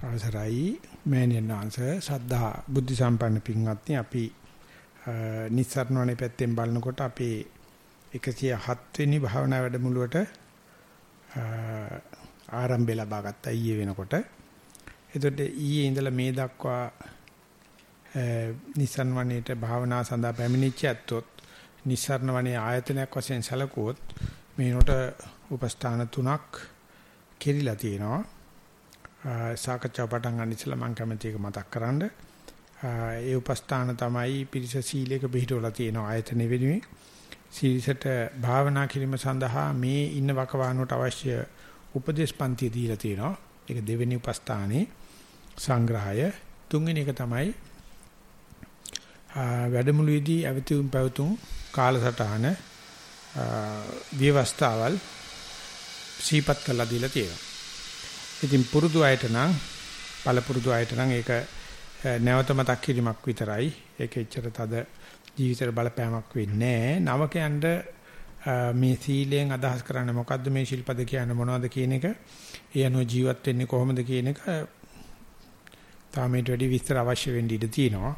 අවසරයි මෑණියන් වහන්සේ සද්ධා බුද්ධ සම්පන්න පින්වත්නි අපි නිස්සාරණවනේ පැත්තෙන් බලනකොට අපේ 107 වෙනි භාවනා වැඩමුළුවට ආරම්භය ලබා ගත්තා ඊයේ වෙනකොට. එතකොට ඊයේ ඉඳලා මේ දක්වා නිස්සාරණවනේට භාවනා සඳහා පැමිණිච්ච ඇත්තොත් නිස්සාරණවනේ ආයතනයක් වශයෙන් සැලකුවොත් මේනොට උපස්ථාන තුනක් කෙරිලා තියෙනවා. සාකච්ඡාව පටන් ගන්න ඉස්සෙල්ලා මම කැමති එක මතක් කරන්න. ඒ උපස්ථාන තමයි පිරිස සීලයක පිළිටවලා තියෙන ආයතන වෙනුවෙන්. සීලසට භාවනා කිරීම සඳහා මේ ඉන්න වකවානුවට අවශ්‍ය උපදේශ පන්ති දීලා තියෙනවා. ඒක දෙවෙනි උපස්ථානේ සංග්‍රහය. තුන්වෙනි එක තමයි වැඩමුළුවේදී අවතුම් පැවතුම් කාලසටහන විවස්ථාවල් සීපත් කළා දීලා තියෙනවා. ඉතින් පුරුදු අයට නම් පළපුරුදු අයට නම් ඒක නැවත මතක් කිරීමක් විතරයි. ඒක එච්චර තද ජීවිතේ බලපෑමක් වෙන්නේ නැහැ. නවකයන්ට මේ සීලයෙන් අදහස් කරන්නේ මොකද්ද මේ ශිල්පද කියන්නේ මොනවද කියන එක ඒ අනුව ජීවත් වෙන්නේ කොහොමද කියන එක තාමේට වැඩි විස්තර අවශ්‍ය වෙන්න ඉඩ තියෙනවා.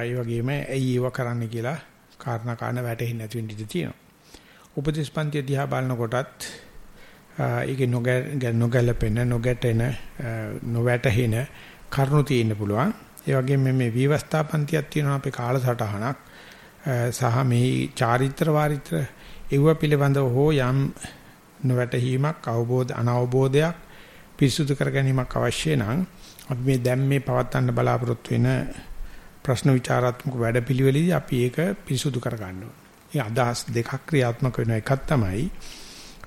ඒ වගේම ඇයි ඒව කරන්න කියලා කාරණා කාරණා වැටහෙන්නේ නැති වෙන්න ඉඩ තියෙනවා. උපදේශපන්ති දිහා බලනකොටත් ඒකේ නොගැලපෙන නොගැටෙන නොවැටහෙන කරුණු තියෙන්න පුළුවන්. ඒ වගේම මේ විවස්ථාපන්තියක් තියෙනවා අපේ කාලසටහනක් සහ මේ චාරිත්‍ර වාරිත්‍ර ඒව පිළිබඳව හෝ යම් නොවැටහීමක් අවබෝධ අනවබෝධයක් පිරිසුදු කර ගැනීමක් අවශ්‍ය නම් අපි මේ දැන් මේ පවත්වන්න බලාපොරොත්තු වෙන ප්‍රශ්න විචාරාත්මක වැඩපිළිවෙලදී අපි ඒක පිරිසුදු කර ගන්න ඕනේ. ඒ අදහස් දෙකක් ක්‍රියාත්මක වෙන එකක් තමයි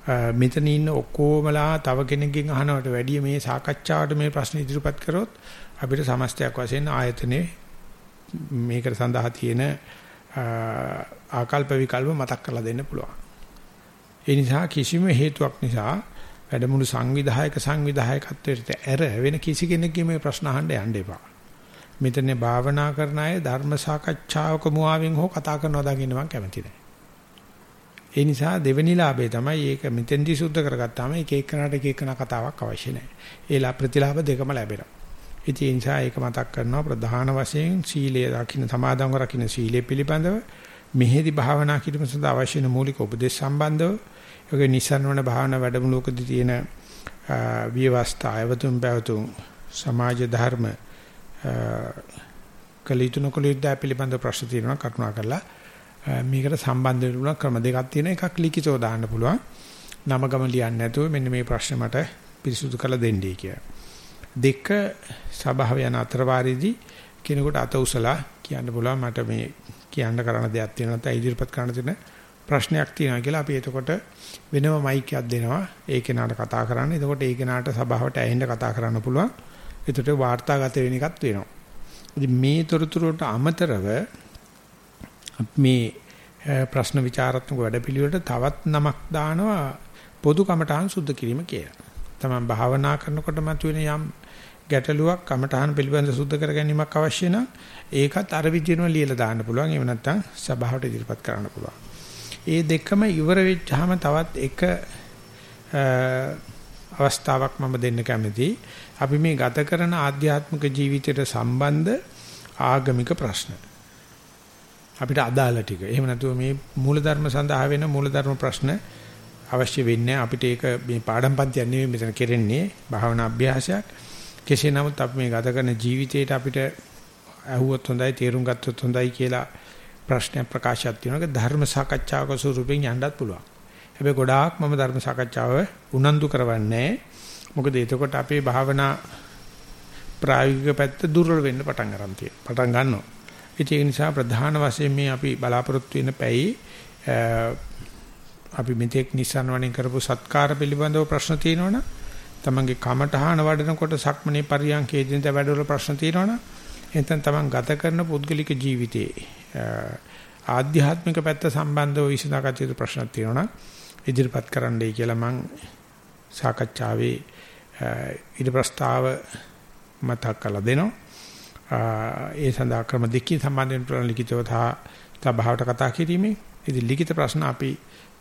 මෙතන ඉන්න ඔක්කොමලා තව කෙනෙක්ගෙන් අහනවට වැඩිය මේ සාකච්ඡාවට මේ ප්‍රශ්න ඉදිරිපත් කරොත් අපිට සමස්තයක් වශයෙන් ආයතනේ මේකට සඳහා තියෙන ආකල්ප විකල්ප මතක් කරලා දෙන්න පුළුවන්. ඒ නිසා කිසිම හේතුවක් නිසා වැඩමුළු සංවිධායක සංවිධායකත්වයට ඇර වෙන කිසි කෙනෙක්ගේ මේ ප්‍රශ්න අහන්න යන්න එපා. මෙතන භාවනා කරන අය ධර්ම සාකච්ඡාවක මුවාවෙන් හෝ කතා කරනවා දකින්න මම කැමති නැහැ. ඒ නිසා දෙවෙනි ලාභය තමයි ඒක මෙතෙන්දි සුද්ධ කරගත්තාම එක එකනට එක එකන කතාවක් අවශ්‍ය නැහැ. ඒ ප්‍රතිලාභ දෙකම ලැබෙනවා. ඉතින් ඒ නිසා ඒක මතක් කරනවා ප්‍රධාන වශයෙන් සීලය රකින්න සමාදන්ව රකින්න සීලය පිළිබඳව මෙහෙදි භාවනා කිරීම සඳහා අවශ්‍ය වෙන මූලික උපදේශ සම්බන්ධව ඒකේ නිසන්වන භාවනා වැඩමුළුවකදී තියෙන විවස්ථා අයවතුම් පැවතුම් සමාජ ධර්ම කලිතුන කලියුද්දා පිළිබඳ ප්‍රශ්න තියෙනවා කරුණා කරලා මේකට සම්බන්ධ වෙන ක්‍රම දෙකක් තියෙන එකක් ලිඛිතව දාන්න පුළුවන්. නම ගම ලියන්න නැතුව මෙන්න මේ ප්‍රශ්නේ මට පිරිසුදු කරලා දෙන්නයි කියලා. දෙක සභාව යන අතරවාරයේදී කෙනෙකුට අත උසලා කියන්න පුළුවන් මට මේ කියන්න කරන දෙයක් තියෙනවා නැත්නම් ඉදිරිපත් කරන්න තියෙන ප්‍රශ්නයක් තියෙනවා කියලා අපි එතකොට වෙනම මයික් එකක් දෙනවා ඒ කෙනාට කතා කරන්න. එතකොට ඒ කෙනාට සභාවට ඇහෙන්න කතා කරන්න පුළුවන්. එතකොට වාර්තාගත වෙන එකක් වෙනවා. ඉතින් මේ තොරතුරුට අමතරව මේ ප්‍රශ්න විචාරාත්මක වැඩපිළිවෙලට තවත් නමක් දානවා පොදු කමඨාන් සුද්ධ කිරීම කියලා. තමයි භාවනා කරනකොට මතුවෙන යම් ගැටලුවක් කමඨාන් පිළිබඳ සුද්ධ කර ගැනීමක් අවශ්‍ය නම් ඒකත් අර විදිහම ලියලා දාන්න පුළුවන්. එහෙම නැත්නම් සභාවට ඉදිරිපත් කරන්න පුළුවන්. ඒ දෙකම ඉවර වෙච්චාම තවත් එක අවස්ථාවක් මම දෙන්න කැමතියි. අපි මේ ගත කරන ආධ්‍යාත්මික ජීවිතයට සම්බන්ධ ආගමික ප්‍රශ්න. අපිට අදාළ ටික. එහෙම නැතුව මේ මූලධර්ම සඳහා වෙන මූලධර්ම ප්‍රශ්න අවශ්‍ය වෙන්නේ අපිට ඒක මේ පාඩම් පන්තියක් නෙවෙයි මෙතන කෙරෙන්නේ භාවනා අභ්‍යාසයක්. කෙසේ නමුත් අපි මේ ගත කරන ජීවිතේට අපිට අහුවොත් හොඳයි තේරුම් ගත්තොත් හොඳයි කියලා ප්‍රශ්න ප්‍රකාශයක් තියෙනවා. ධර්ම සාකච්ඡාවක ස්වරූපයෙන් යන්නත් පුළුවන්. හැබැයි ගොඩාක් මම ධර්ම සාකච්ඡාව උනන්දු කරවන්නේ මොකද එතකොට අපේ භාවනා ප්‍රායෝගික පැත්ත දුර්වල වෙන්න පටන් ගන්න තියෙනවා. පටන් ගන්නවා. ඒ නිසා ප්‍රධාන වශයෙන් මේ අපි බලාපොරොත්තු වෙන පැයි අපි මෙතෙක් Nissan වණෙන් කරපු සත්කාර පිළිබඳව ප්‍රශ්න තියෙනවනම් තමන්ගේ කමඨහන වඩනකොට සක්මනේ පරියන්කේදීන්ට වැඩවල ප්‍රශ්න තියෙනවනම් එතෙන් තමන් ගත කරන පුද්ගලික ජීවිතයේ ආධ්‍යාත්මික පැත්ත සම්බන්ධව විසඳාගත යුතු ප්‍රශ්න තියෙනවනම් ඉදිරිපත් කරන්නයි කියලා මම සාකච්ඡාවේ ඊට ප්‍රස්තාව මතක් කරලා දෙනවා. ඒ සඳහා ක්‍රම දෙකකින් සම්බන්ධ වෙන ප්‍රශ්න ලිඛිතව තා භාවට කතා කිරීමේ ඉතින් ලිඛිත ප්‍රශ්න අපි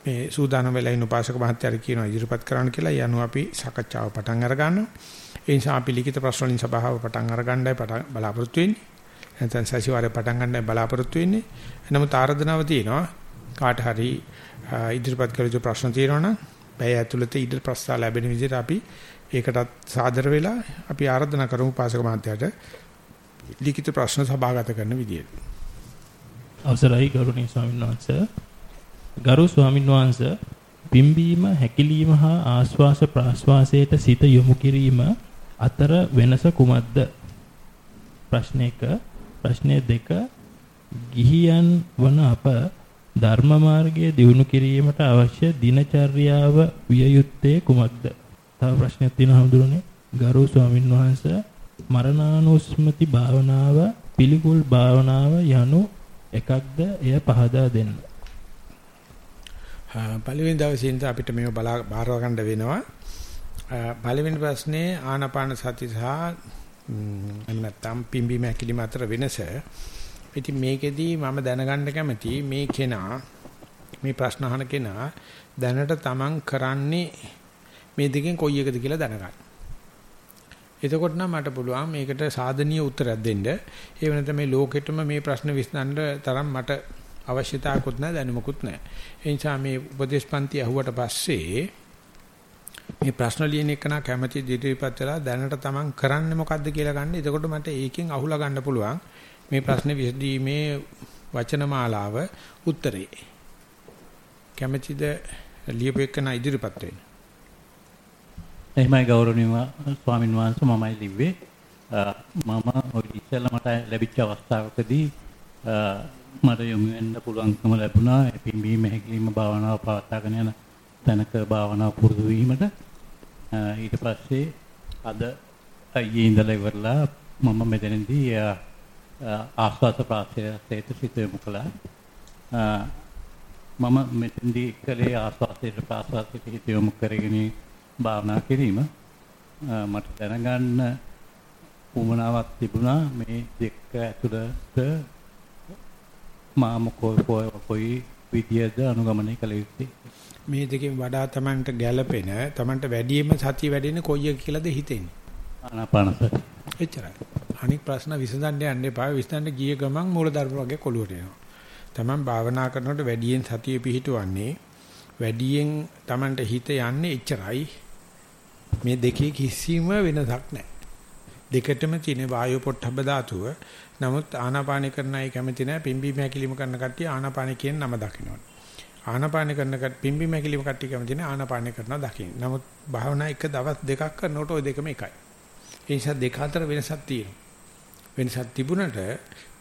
මේ සූදානම් වෙලා ඉන්න උපාසක මහත්තයාට කියනවා ඉදිරිපත් කරන්න කියලා. ඒ අනුව අපි සාකච්ඡාව පටන් අර ගන්නවා. ඒ නිසා අපි ලිඛිත ප්‍රශ්න වලින් සභාව පටන් අරගන්නයි බලාපොරොත්තු වෙන්නේ. නැත්නම් සතිವಾರේ පටන් ගන්නයි බලාපොරොත්තු වෙන්නේ. නමුත් ආරාධනාව තියෙනවා කාට හරි ඉදිරිපත් කළ යුතු ප්‍රශ්න තියෙනවා නම් බය ඇතුළත ඉදිරි ප්‍රස්තාව ලැබෙන විදිහට අපි ඒකටත් සාදර වෙලා අපි ආරාධනා කරමු පාසක මහත්තයාට ලිඛිත ප්‍රශ්න සභාගත කරන විදියට. අවසරයි ගෞරවනීය ස්වාමීන් වහන්සේ. ගරු ස්වාමීන් වහන්සේ පිම්බීම හැකිලිම හා ආශ්වාස ප්‍රාශ්වාසයට සිත යොමු කිරීම අතර වෙනස කුමක්ද? ප්‍රශ්න 1 ප්‍රශ්න 2 ගිහියන් වන අප ධර්ම මාර්ගයේ දියුණු කිරීමට අවශ්‍ය දිනචර්යාව විය යුත්තේ කුමක්ද? තව ප්‍රශ්නයක් තියෙනවා හඳුරන්නේ. ගරු ස්වාමින් වහන්සේ මරණානුස්මති භාවනාව පිළිකුල් භාවනාව යනු එකක්ද එය පහදා දෙන්න. පළවෙනි දවසේ ඉඳන් අපිට මේව බලා බාර ගන්න වෙනවා. පළවෙනි ප්‍රශ්නේ ආනාපාන සති සහ එහෙම නැත්නම් පිම්බීම හැකිලිම අතර වෙනස. ඉතින් මේකෙදි මම දැනගන්න කැමති මේ කෙනා මේ ප්‍රශ්න අහන කෙනා දැනට තමන් කරන්නේ මේ දෙකෙන් කොයි එකද කියලා දැනගන්න. එතකොට නම් මට පුළුවන් මේකට සාධනීය උත්තරයක් දෙන්න. ඒ වෙනත මේ ලෝකෙටම මේ ප්‍රශ්න විසඳන්න තරම් මට අවශ්‍යතාවකුත් නැහැ දැනුමකුත් නැහැ. ඒ නිසා මේ උපදේශපන්ති අහුවට පස්සේ මේ ප්‍රශ්න ලියන එක නා කැමැති ඉදිරිපත් වෙලා දැනට තමන් කරන්නේ මොකද්ද කියලා ගන්න. එතකොට මට ඒකෙන් අහුලා ගන්න පුළුවන් මේ ප්‍රශ්නේ විසඳීමේ වචනමාලාව උත්තරේ. කැමැතිද ලියපෙකන ඉදිරිපත් වෙන්න. එහෙමයි ගෞරවනීය ස්වාමින් වහන්සේ මමයි ලිව්වේ. මම ඔය ඉස්සෙල්ලා මට ලැබිච්ච අවස්ථාවකදී මට යොමු වෙන්න පුළුවන්කම ලැබුණා. පිම්බීම හැකිලිම භාවනාව පවත්වාගෙන යන තැනක භාවනාව පුරුදු වීමට. ඊට පස්සේ අද ඊයේ ඉඳලා ඉවරලා මම මෙතනදී ආස්වාද ප්‍රාසයට සිත යොමු කළා. මම මෙතනදී කලේ ආස්වාදයට ප්‍රාසවාදයට හිත යොමු කරගෙන භාවනා කිරීම මට දැනගන්න උමනාවක් තිබුණා. මේ දෙක ඇතුළත මාම කොයි කොයි විදියද අනුගමනය කළ යුත්තේ? මේ දෙකෙන් වඩා Tamanට ගැළපෙන Tamanට වැඩිම සතිය වැඩෙන්නේ කොයි එක කියලාද හිතෙන්නේ? ආනාපානස එච්චරයි. අනික් ප්‍රශ්න විසඳන්න යන්න එපා. විසඳන්න ගිය ගමන් මූලධර්ම වගේ කොළුවට එනවා. Taman භාවනා කරනකොට වැඩියෙන් සතිය පිහිටවන්නේ වැඩියෙන් Tamanට හිත යන්නේ එච්චරයි මේ දෙකේ කිසිම වෙනසක් නැහැ දෙකටම තියෙන වායු පොට්ටබ්බ ධාතුව. නමුත් ආනාපාන කරන අය කැමති නැහැ පිම්බීම හැකිලිම කරන කට්ටිය ආනාපාන කියන නම දකින්න ආනාපාන කරන කට්ටිය පිම්බීම හැකිලිම කට්ටිය කැමති නැහැ ආනාපාන කරනවා දකින්න. නමුත් භාවනා එක දවස් දෙකක් කරනකොට ওই දෙකම එකයි. ඒ නිසා දෙක අතර වෙනසක් තියෙනවා. වෙනසක් තිබුණට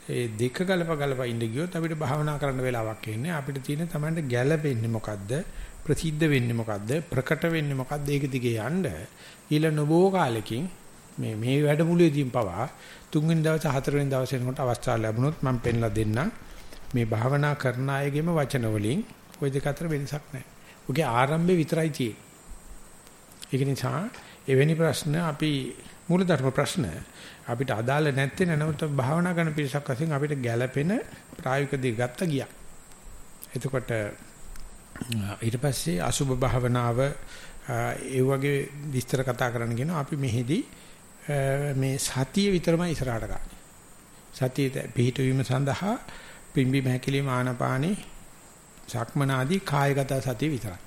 ඒ දෙක ගලප ගලප ඉඳ ගියොත් අපිට භාවනා කරන්න වෙලාවක් එන්නේ. අපිට තියෙන තමන්ට ගැළපෙන්නේ මොකද්ද? ප්‍රසිද්ධ වෙන්නේ මොකද්ද? ප්‍රකට වෙන්නේ මොකද්ද? ඒක දිගේ යන්න ඊළ නොබෝ කාලෙකින් මේ මේ වැඩමුළුවේදීම පවා තුන්වෙනි දවසේ හතරවෙනි දවසේ එනකොට අවස්ථාව ලැබුණොත් මම පෙන්ලා දෙන්නම් මේ භාවනා කරන අයගේම වචන වලින් ওই දෙක අතර වෙනසක් නැහැ. ඔගේ ආරම්භය විතරයි තියෙන්නේ. ඒක නිසා එවැනි ප්‍රශ්න අපි මූලධර්ම ප්‍රශ්න අපිට අදාළ නැත්තේ නමුත් භාවනා කරන පිරිසක් වශයෙන් අපිට ගැළපෙන ප්‍රායෝගික දේ ගත්ත ගියා. එතකොට ඊට පස්සේ අසුබ භාවනාව ඒ වගේ විස්තර කතා කරන්න කියන අපි මෙහිදී මේ සතිය විතරමයි ඉස්සරහට ගන්න. සතිය පිහිටවීම සඳහා පිම්බි මහැකිලිම ආනපානේ සක්මන ආදී කායගත සතිය විතරයි.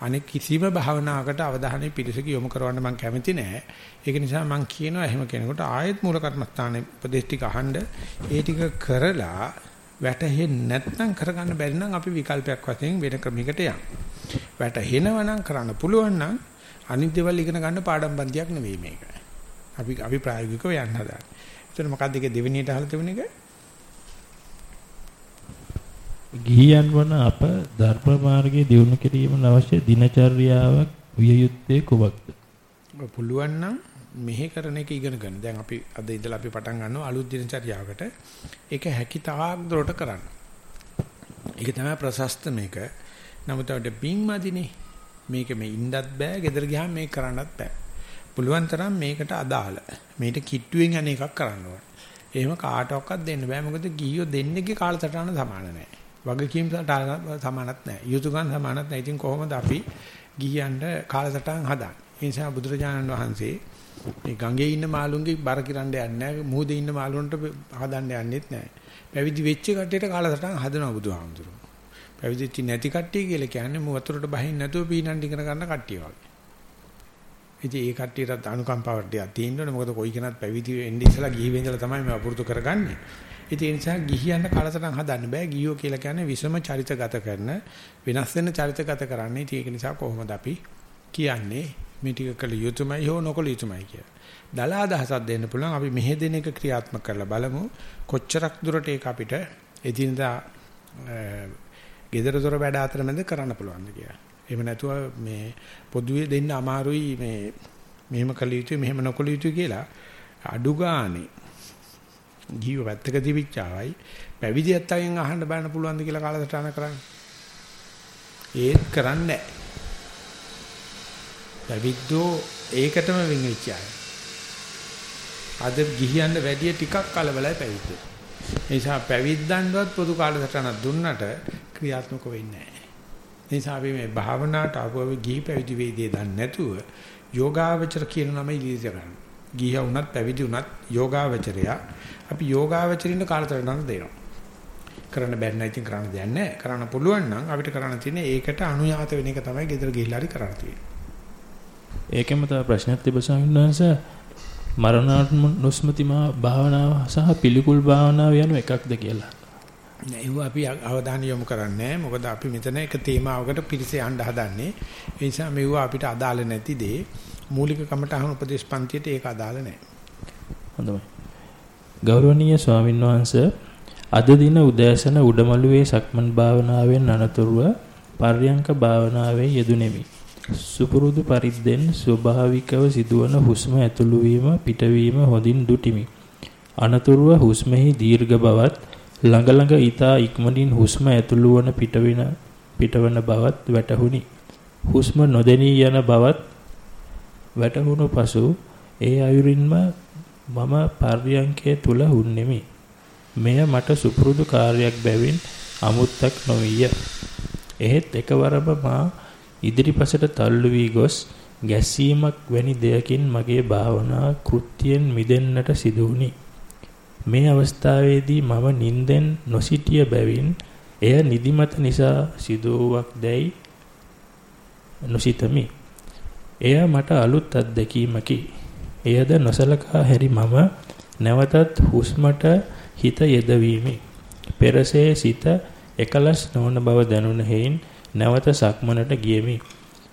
අනෙක් කිසිම භාවනාවකට අවධානය පිරිසක යොමු කරවන්න මම කැමති නෑ. ඒක නිසා මම කියනවා එහෙම කෙනෙකුට ආයෙත් මූල කර්මස්ථානයේ උපදේශ ටික අහන්න ඒ ටික කරලා වැටහෙන්නේ නැත්නම් කරගන්න බැරි නම් අපි විකල්පයක් වශයෙන් වෙන ක්‍රමයකට යන්න. වැටහෙනවා නම් කරන්න පුළුවන් නම් අනිත් දේවල් ඉගෙන ගන්න පාඩම් බන්තියක් නෙවෙයි මේක. අපි අපි ප්‍රායෝගිකව යන්න හදාන්නේ. එතන මොකක්ද ඒක දෙවෙනියට අහලා තිබුණ එක? ගිහියන් වන අප ධර්ම මාර්ගයේ දියුණු කිරීම අවශ්‍ය දිනචර්යාවක් විය යුත්තේ කුමක්ද? පුළුවන් නම් මෙහෙ කරන එක ඉගෙන ගන්න. දැන් අපි අද ඉඳලා අපි පටන් ගන්නවා අලුත් දිනචර්යාවකට. ඒක හැකි තාක් දුරට කරන්න. ඒක තමයි ප්‍රශස්ත මේක. නමුත් අපිට පිංමදිනේ මේක මේ ඉන්නත් බෑ, ගෙදර ගියාම මේක කරන්නත් බෑ. පුළුවන් තරම් මේකට අදාළ මේට කිට්ටුවෙන් යන එකක් කරන්න ඕනේ. එහෙම කාටවත් දෙන්න බෑ මොකද ගියෝ දෙන්නේගේ කාලසටහන සමාන නැහැ. වගකීම් සමානත් නැහැ. යුතුයකම් සමානත් නැහැ. ඉතින් කොහොමද අපි ගිහියන්ට කාලසටහන් හදන්නේ? ඒ නිසා බුදුරජාණන් වහන්සේ මේ ගඟේ ඉන්න මාළුන්ගේ බර කිරන්න යන්නේ නැහැ. මුහුදේ ඉන්න මාළුන්ට හදන්න යන්නෙත් නැහැ. පැවිදි වෙච්ච කට්ටියට කාලසටහන් හදනවා බුදුහාමුදුරුවෝ. පැවිදිච්ච නැති කට්ටිය කියලා කියන්නේ මු වතුරට බහින්න නැතුව පීනන් ඉගෙන ගන්න කට්ටිය වගේ. ඉතින් ඒ කට්ටියට අනුකම්පාවක් ටිකක් තියෙන්න ඕනේ. මොකද කොයි කෙනත් පැවිදි වෙන්න ඉස්සලා ගිහි වෙන්දලා තමයි මේ අපුරුදු කරගන්නේ. ඉතින් ඒ නිසා ගිහියන්ට කාලසටහන් හදන්න බෑ. ගියෝ කියලා කියන්නේ විසම චරිතගත කරන වෙනස් වෙන චරිතගත කරන්නේ. ඉතින් ඒක නිසා කොහොමද අපි කියන්නේ මේ ටික කළ යුතුමයි හෝ නොකළ යුතුමයි කියලා. දලා අදහසක් දෙන්න පුළුවන් අපි මෙහෙ දෙන එක ක්‍රියාත්මක කරලා බලමු කොච්චරක් දුරට ඒක අපිට එදිනදා gedara dora වැඩ අතර මැද කරන්න පුළුවන්ද කියලා. එහෙම නැතුව මේ පොදුවේ දෙන්න අමාරුයි මේ මෙහෙම කළ යුතුයි මෙහෙම නොකළ යුතුයි කියලා අඩු ගානේ ජීව පැත්තක තිබිච්චාවයි පැවිදි ඇත්තගෙන් අහන්න බෑන පුළුවන්ද කියලා කාලසටහන කරන්නේ. ඒත් කරන්නේ නැහැ. පැවිද්දෝ ඒකටම වෙන් වෙච්ච අය. අද ගිහියන්න වැඩිය ටිකක් කලබලයි පැවිද්දෝ. ඒ නිසා පැවිද්දන්වත් පොදු කාලසටහනක් දුන්නට ක්‍රියාත්මක වෙන්නේ නැහැ. ඒ නිසා අපි මේ භාවනාවට ආපුව ගිහි පැවිදි වේදී දන්නේ නැතුව යෝගාවචර කියන නම ඉලිස ගන්න. ගිහියා වුණත් පැවිදි වුණත් යෝගාවචරයා අපි යෝගාවචරින්න කාලසටහනක් දෙනවා. කරන්න බැරි නම් ඉතින් කරන්න දෙයක් නැහැ. කරන්න පුළුවන් නම් අපිට කරන්න තියෙන්නේ ඒකට අනුයාත වෙන එක තමයි ගෙදර ගිහිල්ලා හරි කරන්න තියෙන්නේ. ඒකෙම තව ප්‍රශ්නයක් තිබෙනවා ස්වාමීන් වහන්සේ මරණානුස්මතිමා භාවනාව සහ පිළිකුල් භාවනාව යන එකක්ද කියලා. නෑ ඒව අපි අවධානය යොමු කරන්නේ මොකද අපි මෙතන එක තේමාවකට පිරිස යන්න හදන්නේ. ඒ නිසා මේව අපිට අදාළ නැති දේ මූලික කමටහන් උපදේශ පන්තියට ඒක අදාළ නෑ. හොඳයි. ගෞරවනීය ස්වාමින් වහන්සේ අද දින උදෑසන උඩමළුවේ සක්මන් භාවනාවෙන් අනතුරුව පර්යංක භාවනාවේ යෙදුණෙමි. සුපුරුදු පරිද්දෙන් ස්වභාවිකව සිදුවන හුස්ම ඇතුළු වීම පිටවීම හොඳින් දුටිමි. අනතුරුව හුස්මෙහි දීර්ඝ බවත් ළඟ ළඟ ඊතා ඉක්මනින් හුස්ම ඇතුළු වන පිටවෙන පිටවන බවත් වැටහුණි. හුස්ම නොදෙනී යන බවත් වැටහුණු පසු ඒ අයුරින්ම මම පර්යංකයේ තුල හුන්නෙමි. මෙය මට සුපුරුදු කාර්යයක් බැවින් අමුත්තක් නොවිය. එහෙත් එකවරම මා ඉදිරිපසට තල්ලු වී ගොස් ගැස්සීමක් වැනි දෙයකින් මගේ භාවනා කෘත්‍යයෙන් මිදෙන්නට සිදු වුණි. මේ අවස්ථාවේදී මම නිින්දෙන් නොසිටිය බැවින් එය නිදිමත නිසා සිදුවක් දැයි නොසිතමි. එය මට අලුත් අත්දැකීමකි. එයද නොසලකා හැරි මම නැවතත් හුස්මට හිත යෙදවීමි. පෙරසේ සිත එකලස් නොවන බව දැනුන හේයින් නැවත සක්මනට ගියමි.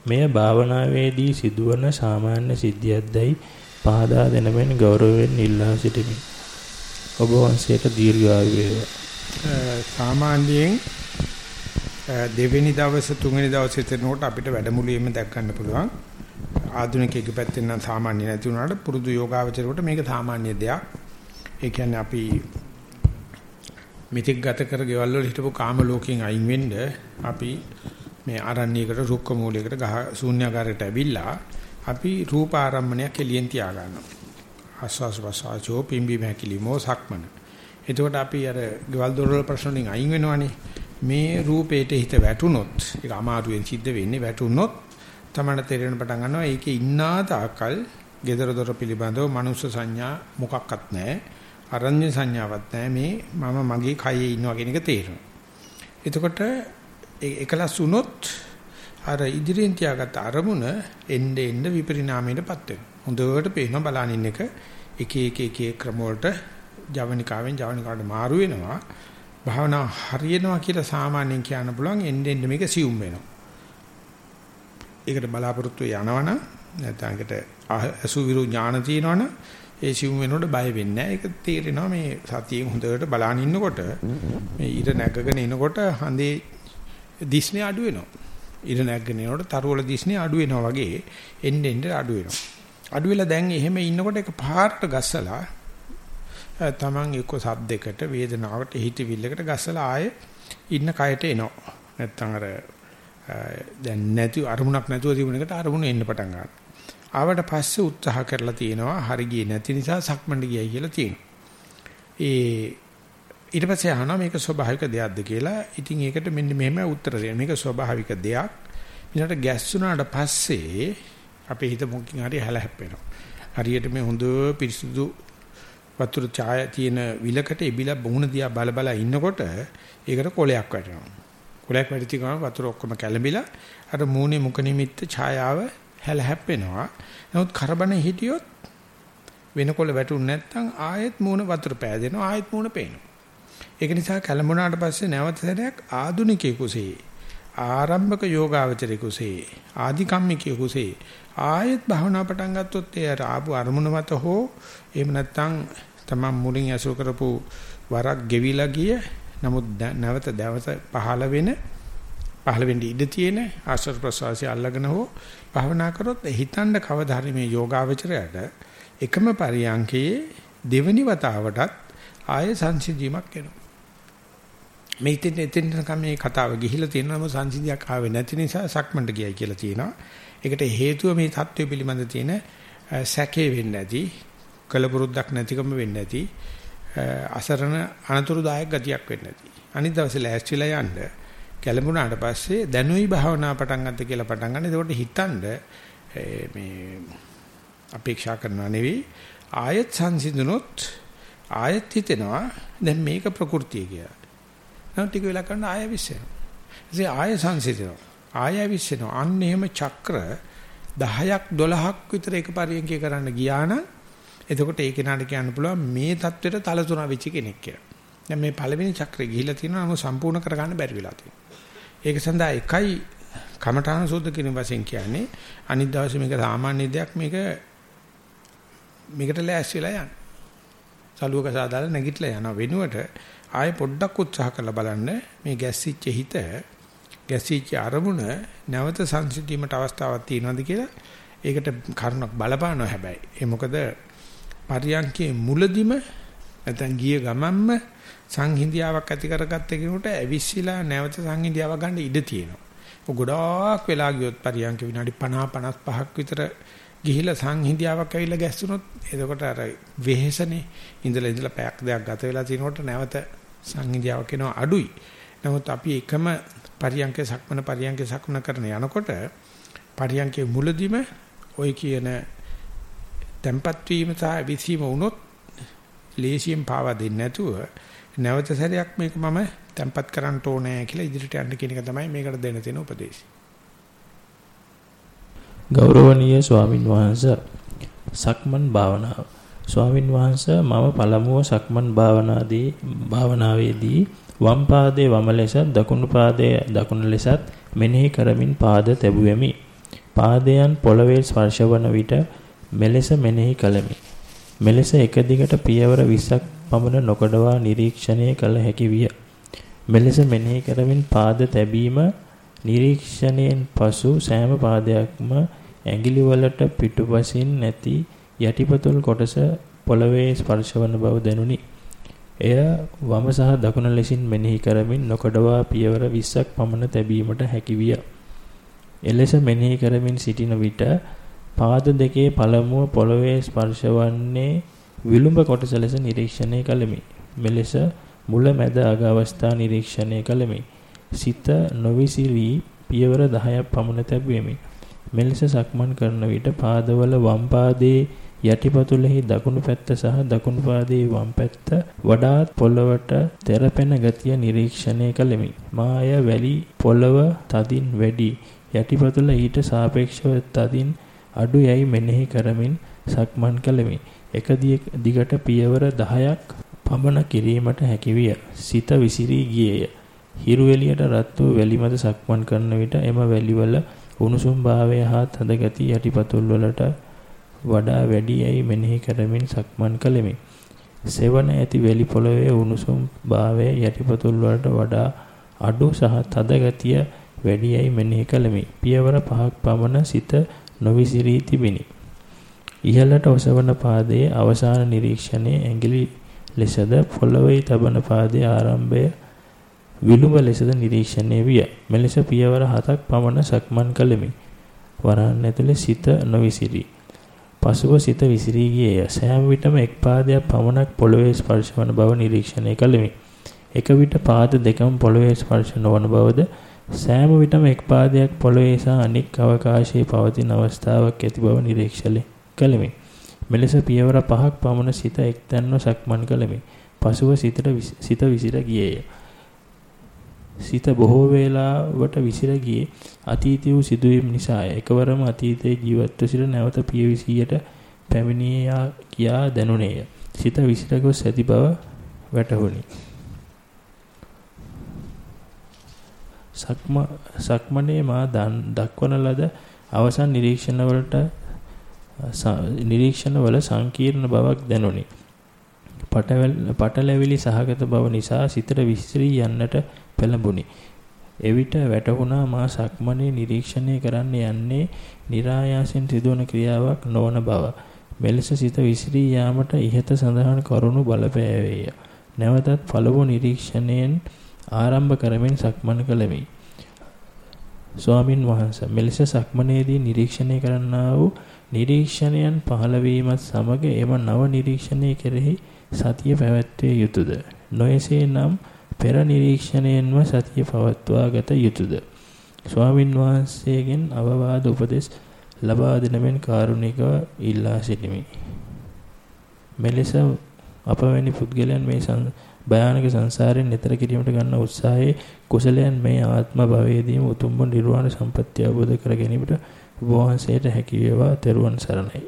මෙය භාවනාවේදී සිදුවන සාමාන්‍ය සිද්ධියක්දයි පහදා දෙන මෙන් ගෞරවයෙන් ඉල්ලා සිටිමි. ඔබ වහන්සේට දීර්ඝායු වේවා. සාමාන්‍යයෙන් දෙවෙනි දවස් තුන්වෙනි දවස් විතරනකොට අපිට වැඩමුළුවේම දැක් ගන්න පුළුවන්. ආධුනිකයෙක් පැත්තෙන් නම් සාමාන්‍ය නැති වුණාට පුරුදු යෝගාවචරයට මේක සාමාන්‍ය දෙයක්. ඒ කියන්නේ අපි මෙතෙක් ගත කර ගෙවල් වල හිටපු කාම ලෝකයෙන් අයින් වෙන්න අපි මේ ආරණ්‍යයකට රුක්ක මූලයකට ගහ ශූන්‍යකාරයට ඇවිල්ලා අපි රූප ආරම්මණයක් එළියෙන් තියා ගන්නවා. ආස්වාස් වසාචෝ පිම්බි මහකිලිමෝ සක්මන. එතකොට අපි අර ගෙවල් දොරවල් ප්‍රශ්න වලින් අයින් වෙනවනේ. මේ රූපේට හිත වැටුනොත් ඒක අමාරුවෙන් සිද්ධ වෙන්නේ වැටුනොත් තමයි තේරෙන පටන් ගන්නවා ඒකේ ඉන්නා තාකල් gedara dora පිළිබඳව මනුස්ස සංඥා මොකක්වත් නැහැ. අරඤ්‍ය සංඥාවක් නැහැ මේ මම මගේ කයේ ඉන්නවා කියන එක තේරෙනවා. එතකොට එකලස් වුණොත් අර ඉදිරියෙන් තියාගත්ත අරමුණ එnde එnde විපරිණාමයටපත් වෙනවා. හොඳට පේනවා බලනින් එක එක එක එක එක ක්‍රම වලට ජවනිකාවෙන් ජවනිකාවට මාරු වෙනවා. භාවනා හරියනවා කියලා සාමාන්‍යයෙන් කියන්න පුළුවන් එnde එnde මේක සියුම් වෙනවා. ඒකට බලාපොරොත්තු යනවනම් නැත්නම් ඒකට අසුවිරු ඥාන තියෙනවනම් ඒ සිවුම් වෙනකොට බය වෙන්නේ නැහැ. ඒක තේරෙනවා මේ සතියෙන් හොඳට බලාගෙන ඉන්නකොට මේ ඉර නැගගෙන එනකොට හඳේ දිස්නේ අඩු වෙනවා. ඉර නැගගෙන එනකොට තරුවල දිස්නේ අඩු වෙනවා වගේ එන්න එන්න අඩු වෙනවා. අඩු වෙලා දැන් එහෙම ඉන්නකොට ඒක පාරට ගස්සලා තමන් එක්ක සද්දයකට වේදනාවකට හිතවිල්ලකට ගස්සලා ආයේ ඉන්න කයට එනවා. නැත්තම් අර දැන් නැති අරමුණක් නැතුව තිබුණ එකට අරමුණ එන්න පටන් ගන්නවා. ආවට පස්සේ උත්සාහ කරලා තියෙනවා හරි ගියේ නැති නිසා සක්මණට ගියයි කියලා තියෙනවා. ඒ ඊට පස්සේ අහනවා මේක ස්වභාවික දෙයක්ද කියලා. ඉතින් ඒකට මෙන්න මෙහෙම උත්තර දෙනවා. මේක ස්වභාවික දෙයක්. ඊළඟට ගැස්සුනාට පස්සේ අපේ හිත මොකකින් හරි හැලහැප්පෙනවා. හරියට මේ හොඳ පිරිසුදු වතුර ඡාය තියෙන විලකට ඉබිලා බොහුණ දිහා බල බල ඉන්නකොට ඒකට කොලයක් වැටෙනවා. කොලයක් වැටිච්ච ගමන් වතුර ඔක්කොම කැළඹිලා අර මූණේ මුඛ නිමිත්ත ඡායාව හැලහැප්පෙනවා. නමුත් කරබන හිටියොත් වෙනකොල වැටුනේ නැත්නම් ආයෙත් මූණ වතුර පෑදෙනවා ආයෙත් මූණ පේනවා. ඒක නිසා කැළඹුණාට පස්සේ නැවත සැරයක් ආදුනිකයෙකුසේ ආරම්භක යෝගාවචරයෙකුසේ ආධිකම්මිකයෙකුසේ ආයෙත් භාවනා පටන් ගත්තොත් ඒ ආපු අරමුණ මත හෝ එහෙම නැත්නම් තමන් මුලින් ඇසුරු කරපු වරක් ගෙවිලා ගිය නමුත් නැවත දවස පහළ වෙන පහළ වෙන්න ඉඩ තියෙන ආශ්‍රව ප්‍රසවාසය අල්ලගෙන හෝ භවනා කරොත් හිතන්න කවදා හරි මේ යෝගාවචරයට එකම පරියන්කේ දෙවනි වතාවටත් ආය සංසිඳීමක් එනවා. මේ ඉතින් එතෙන් මේ කතාව ගිහිලා තියෙනම සංසිඳියක් ආවේ නැති නිසා සක්මන්ට ගියයි කියලා තියෙනවා. ඒකට හේතුව මේ தত্ত্বය පිළිබඳ තියෙන සැකේ වෙන්නේ නැති, කලපුරුද්දක් නැතිකම වෙන්නේ නැති, අසරණ අනතුරුදායක ගතියක් වෙන්නේ නැති. අනිත් දවසේ ලෑස්තිලා යන්න කැළඹුණාට පස්සේ දැනුයි භාවනා පටන් ගන්නද කියලා පටන් ගන්න. ඒකට හිතනද මේ අපේක්ෂා කරනවා නෙවෙයි ආයත් සංසිඳුනොත් ආයත් හිතෙනවා දැන් මේක ප්‍රകൃතිය කියලා. නම් ටික වෙලා කරන ආය විශ්සෙනවා. ඉතින් ආය සංසිඳෙනවා. ආය විශ්සෙනවා. අන්න එහෙම චක්‍ර 10ක් 12ක් විතර එක පරියන්කේ කරන්න ගියා නම් එතකොට ඒ කෙනාට කියන්න පුළුවන් මේ தത്വෙට තලතුණ වෙච්ච කෙනෙක් කියලා. දැන් මේ පළවෙනි චක්‍රේ ගිහිලා තියෙනවා නමුත් සම්පූර්ණ කරගන්න බැරි වෙලා තියෙනවා. ඒක සඳහා එකයි කමඨාන සුද්ධ කියන වශයෙන් කියන්නේ. අනිත් දවසේ මේක සාමාන්‍ය දෙයක් මේක මේකට ලෑස්තිලා යන්න. සලුවක සාදාලා නැගිටලා යන වෙනුවට ආයෙ පොඩ්ඩක් උත්සාහ කරලා බලන්න මේ ගැස්සිච්ච හිත ගැස්සිච්ච අරමුණ නැවත සංසිඳීමට අවස්ථාවක් තියෙනවද කියලා. ඒකට කරුණක් බලපානවා හැබැයි. ඒ මොකද පරියන්කේ මුලදිම නැත්නම් ගිය ගමන්ම සංහිඳියාවක් ඇති කරගත්ත කෙනෙකුට ඇවිස්සීලා නැවත සංහිඳියාවක් ගන්න ඉඩ තියෙනවා. ඔය ගොඩාක් වෙලා ගියොත් පරියන්ක විනාඩි 50 55ක් විතර ගිහිලා සංහිඳියාවක් ඇවිල්ලා ගැස්සුනොත් එතකොට අර වෙහෙසනේ ඉඳලා ඉඳලා පැයක් දෙකක් ගත වෙලා තිනකොට නැවත සංහිඳියාවක් එනවා අඩුයි. නමුත් අපි එකම පරියන්කේ සක්මන පරියන්කේ සක්මන කරන යනකොට පරියන්කේ මුලදිම ওই කියන tempat වීම සහ විසීම වුණොත් ලේසියෙන් පාවා දෙන්නේ නැතුව නැවත සැරයක් මේක මම තැම්පත් කරන්න ඕනේ කියලා ඉදිරියට යන්න කියන එක තමයි මේකට දෙන්න තියෙන උපදේශය. ගෞරවනීය ස්වාමින් වහන්සේ සක්මන් භාවනාව ස්වාමින් වහන්සේ මම පළමුව සක්මන් භාවනාදී භාවනාවේදී වම් පාදයේ වම ලෙසත් දකුණු පාදයේ දකුණු ලෙසත් මෙනෙහි කරමින් පාද තැබුවෙමි. පාදයන් පොළවේ ස්පර්ශවන විට මෙලෙස මෙනෙහි කළෙමි. මෙලෙස එක දිගට පියවර 20ක් පමණ නොකඩවා නිරීක්ෂණය කළ හැකි විය. මෙලෙස මෙනෙහි කරමින් පාද තැබීම නිරීක්ෂණයෙන් පසු සෑම පාදයක්ම ඇඟිලි වලට පිටුපසින් නැති යටිපතුල් කොටස පොළවේ ස්පර්ශවන බව දැනුනි. එය වම සහ දකුණ ලෙසින් මෙනෙහි කරමින් නොකඩවා පියවර 20ක් පමණ තැබීමට හැකි විය. එලෙස මෙනෙහි කරමින් සිටින විට පාද දෙකේ පළමුව පොළවේ ස්පර්ශවන්නේ විලුඹ කොටස ලෙස නිරීක්ෂණය කළෙමි. මෙලෙස මුල මැද අග අවස්ථා නිරීක්ෂණය කළෙමි. සිත නොවිසිරී පියවර 10ක් පමණ තැබුවෙමි. මෙලෙස සක්මන් කරන විට පාදවල වම් පාදයේ යටිපතුලෙහි දකුණු පැත්ත සහ දකුණු පාදයේ වම් පැත්ත වඩාත් පොළවට තෙරපෙන ගතිය නිරීක්ෂණය කළෙමි. මාය වැලි පොළව තදින් වැඩි යටිපතුල ඊට සාපේක්ෂව තදින් අඩු යයි මෙනෙහි කරමින් සක්මන් කළෙමි. එක දිගට පියවර 10ක් පමණ කිරීමට හැකි විය. සිත විසිරී ගියේය. හිරු එළියට රත් වූ වැලි මත සක්මන් කරන විට එම වැලිවල උණුසුම් භාවය හා තද ගති යටිපතුල් වලට වඩා වැඩි යයි මෙනෙහි කරමින් සක්මන් කළෙමි. සෙවණ ඇති වැලි පොළවේ උණුසුම් භාවය යටිපතුල් වලට වඩා අඩු සහ තද ගතිය වැඩි යයි මෙනෙහි කළෙමි. පියවර පහක් පමණ සිත නොවිසිරී තිබිනි. ඉහළට ඔසවන පාදයේ අවසාන නිරීක්ෂණයේ ඇඟිලි ලෙසද පොළවේ තබන පාදයේ ආරම්භය විලුඹ ලෙසද නිරීක්ෂණය විය. මෙලෙස පියවර හතක් පමණ සක්මන් කළෙමි. වරහන් ඇතුලේ සිත නොවිසිරී. පසුව සිත විසිරී ගියේය. සෑම විටම එක් පාදයක් පමණක් පොළවේ ස්පර්ශ වන බව නිරීක්ෂණය කළෙමි. එක විට පාද දෙකම පොළවේ ස්පර්ශ නොවන බවද සෑම විටම එක් පාදයක් පොළවේ සහ අනෙක් අවකාශයේ පවතින අවස්ථාවක් ඇති බව නිරීක්ෂණය කළෙමි. මෙලෙස පියවර පහක් පමණ සිත එක්තැන්ව සක්මන් කළෙමි. පසුව සිතට සිත විසිර ගියේය. සිත බොහෝ වේලාවට විසිර ගියේ අතීතය වූ සිදුවීම් නිසාය. එකවරම අතීතයේ ජීවත්ව සිට නැවත පියවිසියට පැමිණියා කියා දැනුනේය. සිත විසිර ගොස් ඇති බව වැටහුණි. සක්ම සක්මනේ මා දක්වන ලද අවසන් නිරීක්ෂණවලට නිරීක්ෂණවල සංකීර්ණ බවක් දැනුනි. පටලැවිලි සහගත බව නිසා සිතට විසිරී යන්නට පෙළඹුණි. එවිට වැටහුණා මා සක්මනේ නිරීක්ෂණය කරන්න යන්නේ નિરાයාසෙන් සිදුවන ක්‍රියාවක් නොවන බව. මෙලෙස සිත විසිරී යාමට ඉහත සඳහන් කරුණු බලපෑවේය. නැවතත් පළමු නිරීක්ෂණයෙන් ආරම්භ කරමින් සක්මන කළෙමි. ස්වාමින් වහන්සේ මෙලෙස සක්මනේදී නිරීක්ෂණය කරන්නා වූ නිරීක්ෂණයන් පහළ වීමත් සමග එම නව නිරීක්ෂණය කෙරෙහි සතිය පැවැත්විය යුතුයද? නොයසේ නම් පෙර නිරීක්ෂණයෙන්ම සතිය පවත්වා ගත යුතුයද? ස්වාමින් වහන්සේගෙන් අවවාද උපදෙස් ලබා දෙන මෙන් කාරුණිකව ඉල්ලා සිටිමි. මෙලෙස අප වැනි පුද්ගලයන් මේ භයානක සංසාරයෙන් එතර කිරීමට ගන්න උත්සාහයේ කුසලයන් මේ ආත්ම භවයේදීම උතුම්ම නිර්වාණ සම්පත්‍ය අවබෝධ කර ගැනීමට වහන්සේට හැකි වේවා තෙරුවන් සරණයි.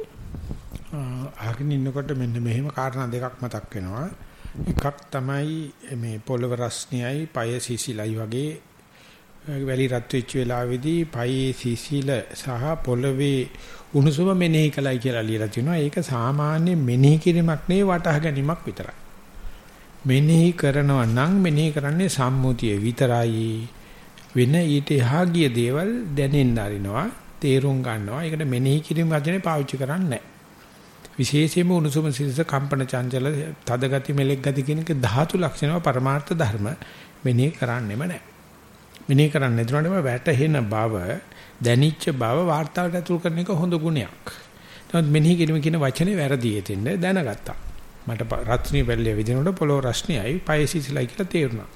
අහගෙන ඉන්නකොට මෙන්න මෙහෙම කාරණා දෙකක් මතක් වෙනවා. එකක් තමයි මේ පොළව රස්නියයි පය සිසිලයි වගේ වැලි රත් වෙච්ච වෙලාවේදී පයේ සිසිල සහ පොළවේ උණුසුම මෙනෙහි කළයි කියලා ලියලා තිනවා. ඒක සාමාන්‍ය මෙනෙහි කිරීමක් නෙවෙයි වටහා ගැනීමක් විතරයි. මෙනෙහි කරනවා නම් මෙනෙහි කරන්නේ සම්මුතිය විතරයි. වෙන ඊට එහා ගිය දේවල් දැනෙන්න අරිනවා, තේරුම් ගන්නවා. ඒකට මෙනෙහි කිරීම වචනේ පාවිච්චි කරන්නේ නැහැ. විශේෂයෙන්ම උණුසුම සිසිල කම්පන චංචල තද ගති මෙලෙක් ගති කියන එක ධාතු ලක්ෂණව පරමාර්ථ ධර්ම මෙනෙහි කරන්නෙම නැහැ. මෙනෙහි කරන්නේ නැතුනම වැටහෙන බව දැනිච්ච බව වාර්තාවට ඇතුල් කරන එක හොඳ ගුණයක්. නමුත් මෙනෙහි කිරීම කියන වචනේ වැරදි හිතෙන්න දැනගත්තා. මට රත්නී බැල්ලේ විදිනකොට පොළොව රස්නියයි පය සිසිලයි කියලා තේරුණා.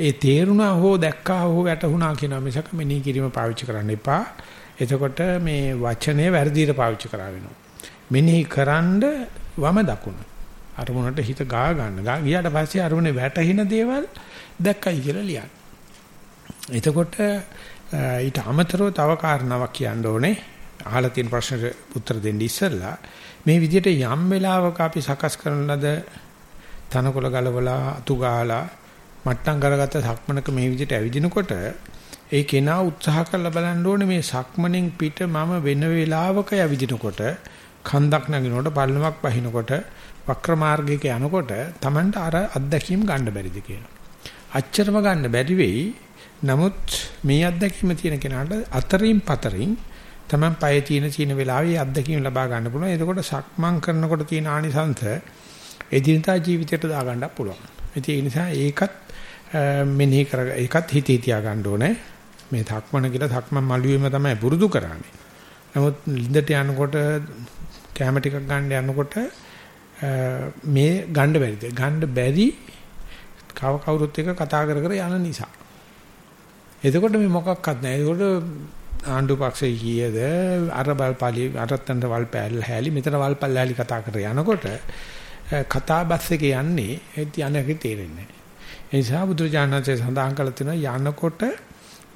ඒ තේරුණා හෝ දැක්කා හෝ වැටහුණා කියන මිසක මෙනෙහි කිරීම පාවිච්චි කරන්න එපා. එතකොට මේ වචනේ වැරදියට පාවිච්චි කරා වෙනවා. මෙනෙහි කරන්ඩ වම දකුණ. අරමුණට හිත ගා ගන්න. ගා ගියාට පස්සේ අරමුණේ වැටහින දේවල් දැක්කයි කියලා ලියන්න. එතකොට ඊට අමතරව තව කාරණාවක් කියන්න ඕනේ. අහලා තියෙන ප්‍රශ්නෙට උත්තර දෙන්න ඉස්සෙල්ලා මේ විදිහට යම් වෙලාවක අපි සකස් කරන ලද තනකොළ ගලවලා අතු ගාලා මට්ටම් කරගත්ත සක්මනක මේ විදිහට ඇවිදිනකොට ඒ කෙනා උත්සාහ කරලා බලන්න ඕනේ මේ සක්මණෙන් පිට මම වෙන වෙලාවක ඇවිදිනකොට කන්දක් නැගිනකොට පල්ලමක් පහිනකොට වක්‍ර මාර්ගයක යනකොට Tamanට අර අත්දැකීම් ගන්න බැරිද කියලා. අච්චරම ගන්න බැරි වෙයි. නමුත් මේ අත්දැකීම තියෙන කෙනාට අතරින් පතරින් Taman පයේ තියෙන තියෙන වෙලාවේ අත්දැකීම් ලබා ගන්න පුළුවන්. එතකොට සක්මන් කරනකොට තියෙන ආනිසංශ එදිනදා ජීවිතයට දා ගන්න පුළුවන්. ඒ නිසා ඒකත් මෙනෙහි කර ඒකත් හිතේ තියා ගන්න ඕනේ. මේ ධක්මන කියලා ධක්මන් මළුවේම තමයි පුරුදු කරන්නේ. නමුත් ලින්දට යනකොට කැම ටිකක් ගන්න යනකොට මේ ගන්න බැරිද? ගන්න බැරි කව කවුරුත් එක කතා කර කර යන නිසා. එතකොට මේ මොකක්වත් නැහැ. එතකොට ආණ්ඩු පක්ෂයේ කීයද අර බල්පාලි අරත්තන්ට වල්පැල් හැලි මෙතන වල්පල් හැලි කතා කර යනකොට කතා බස් එකේ යන්නේ ඒ යන්නේ තේරෙන්නේ නැහැ. ඒ නිසා බුදුරජාණන්සේ සඳහන් කළ තියෙනවා යනකොට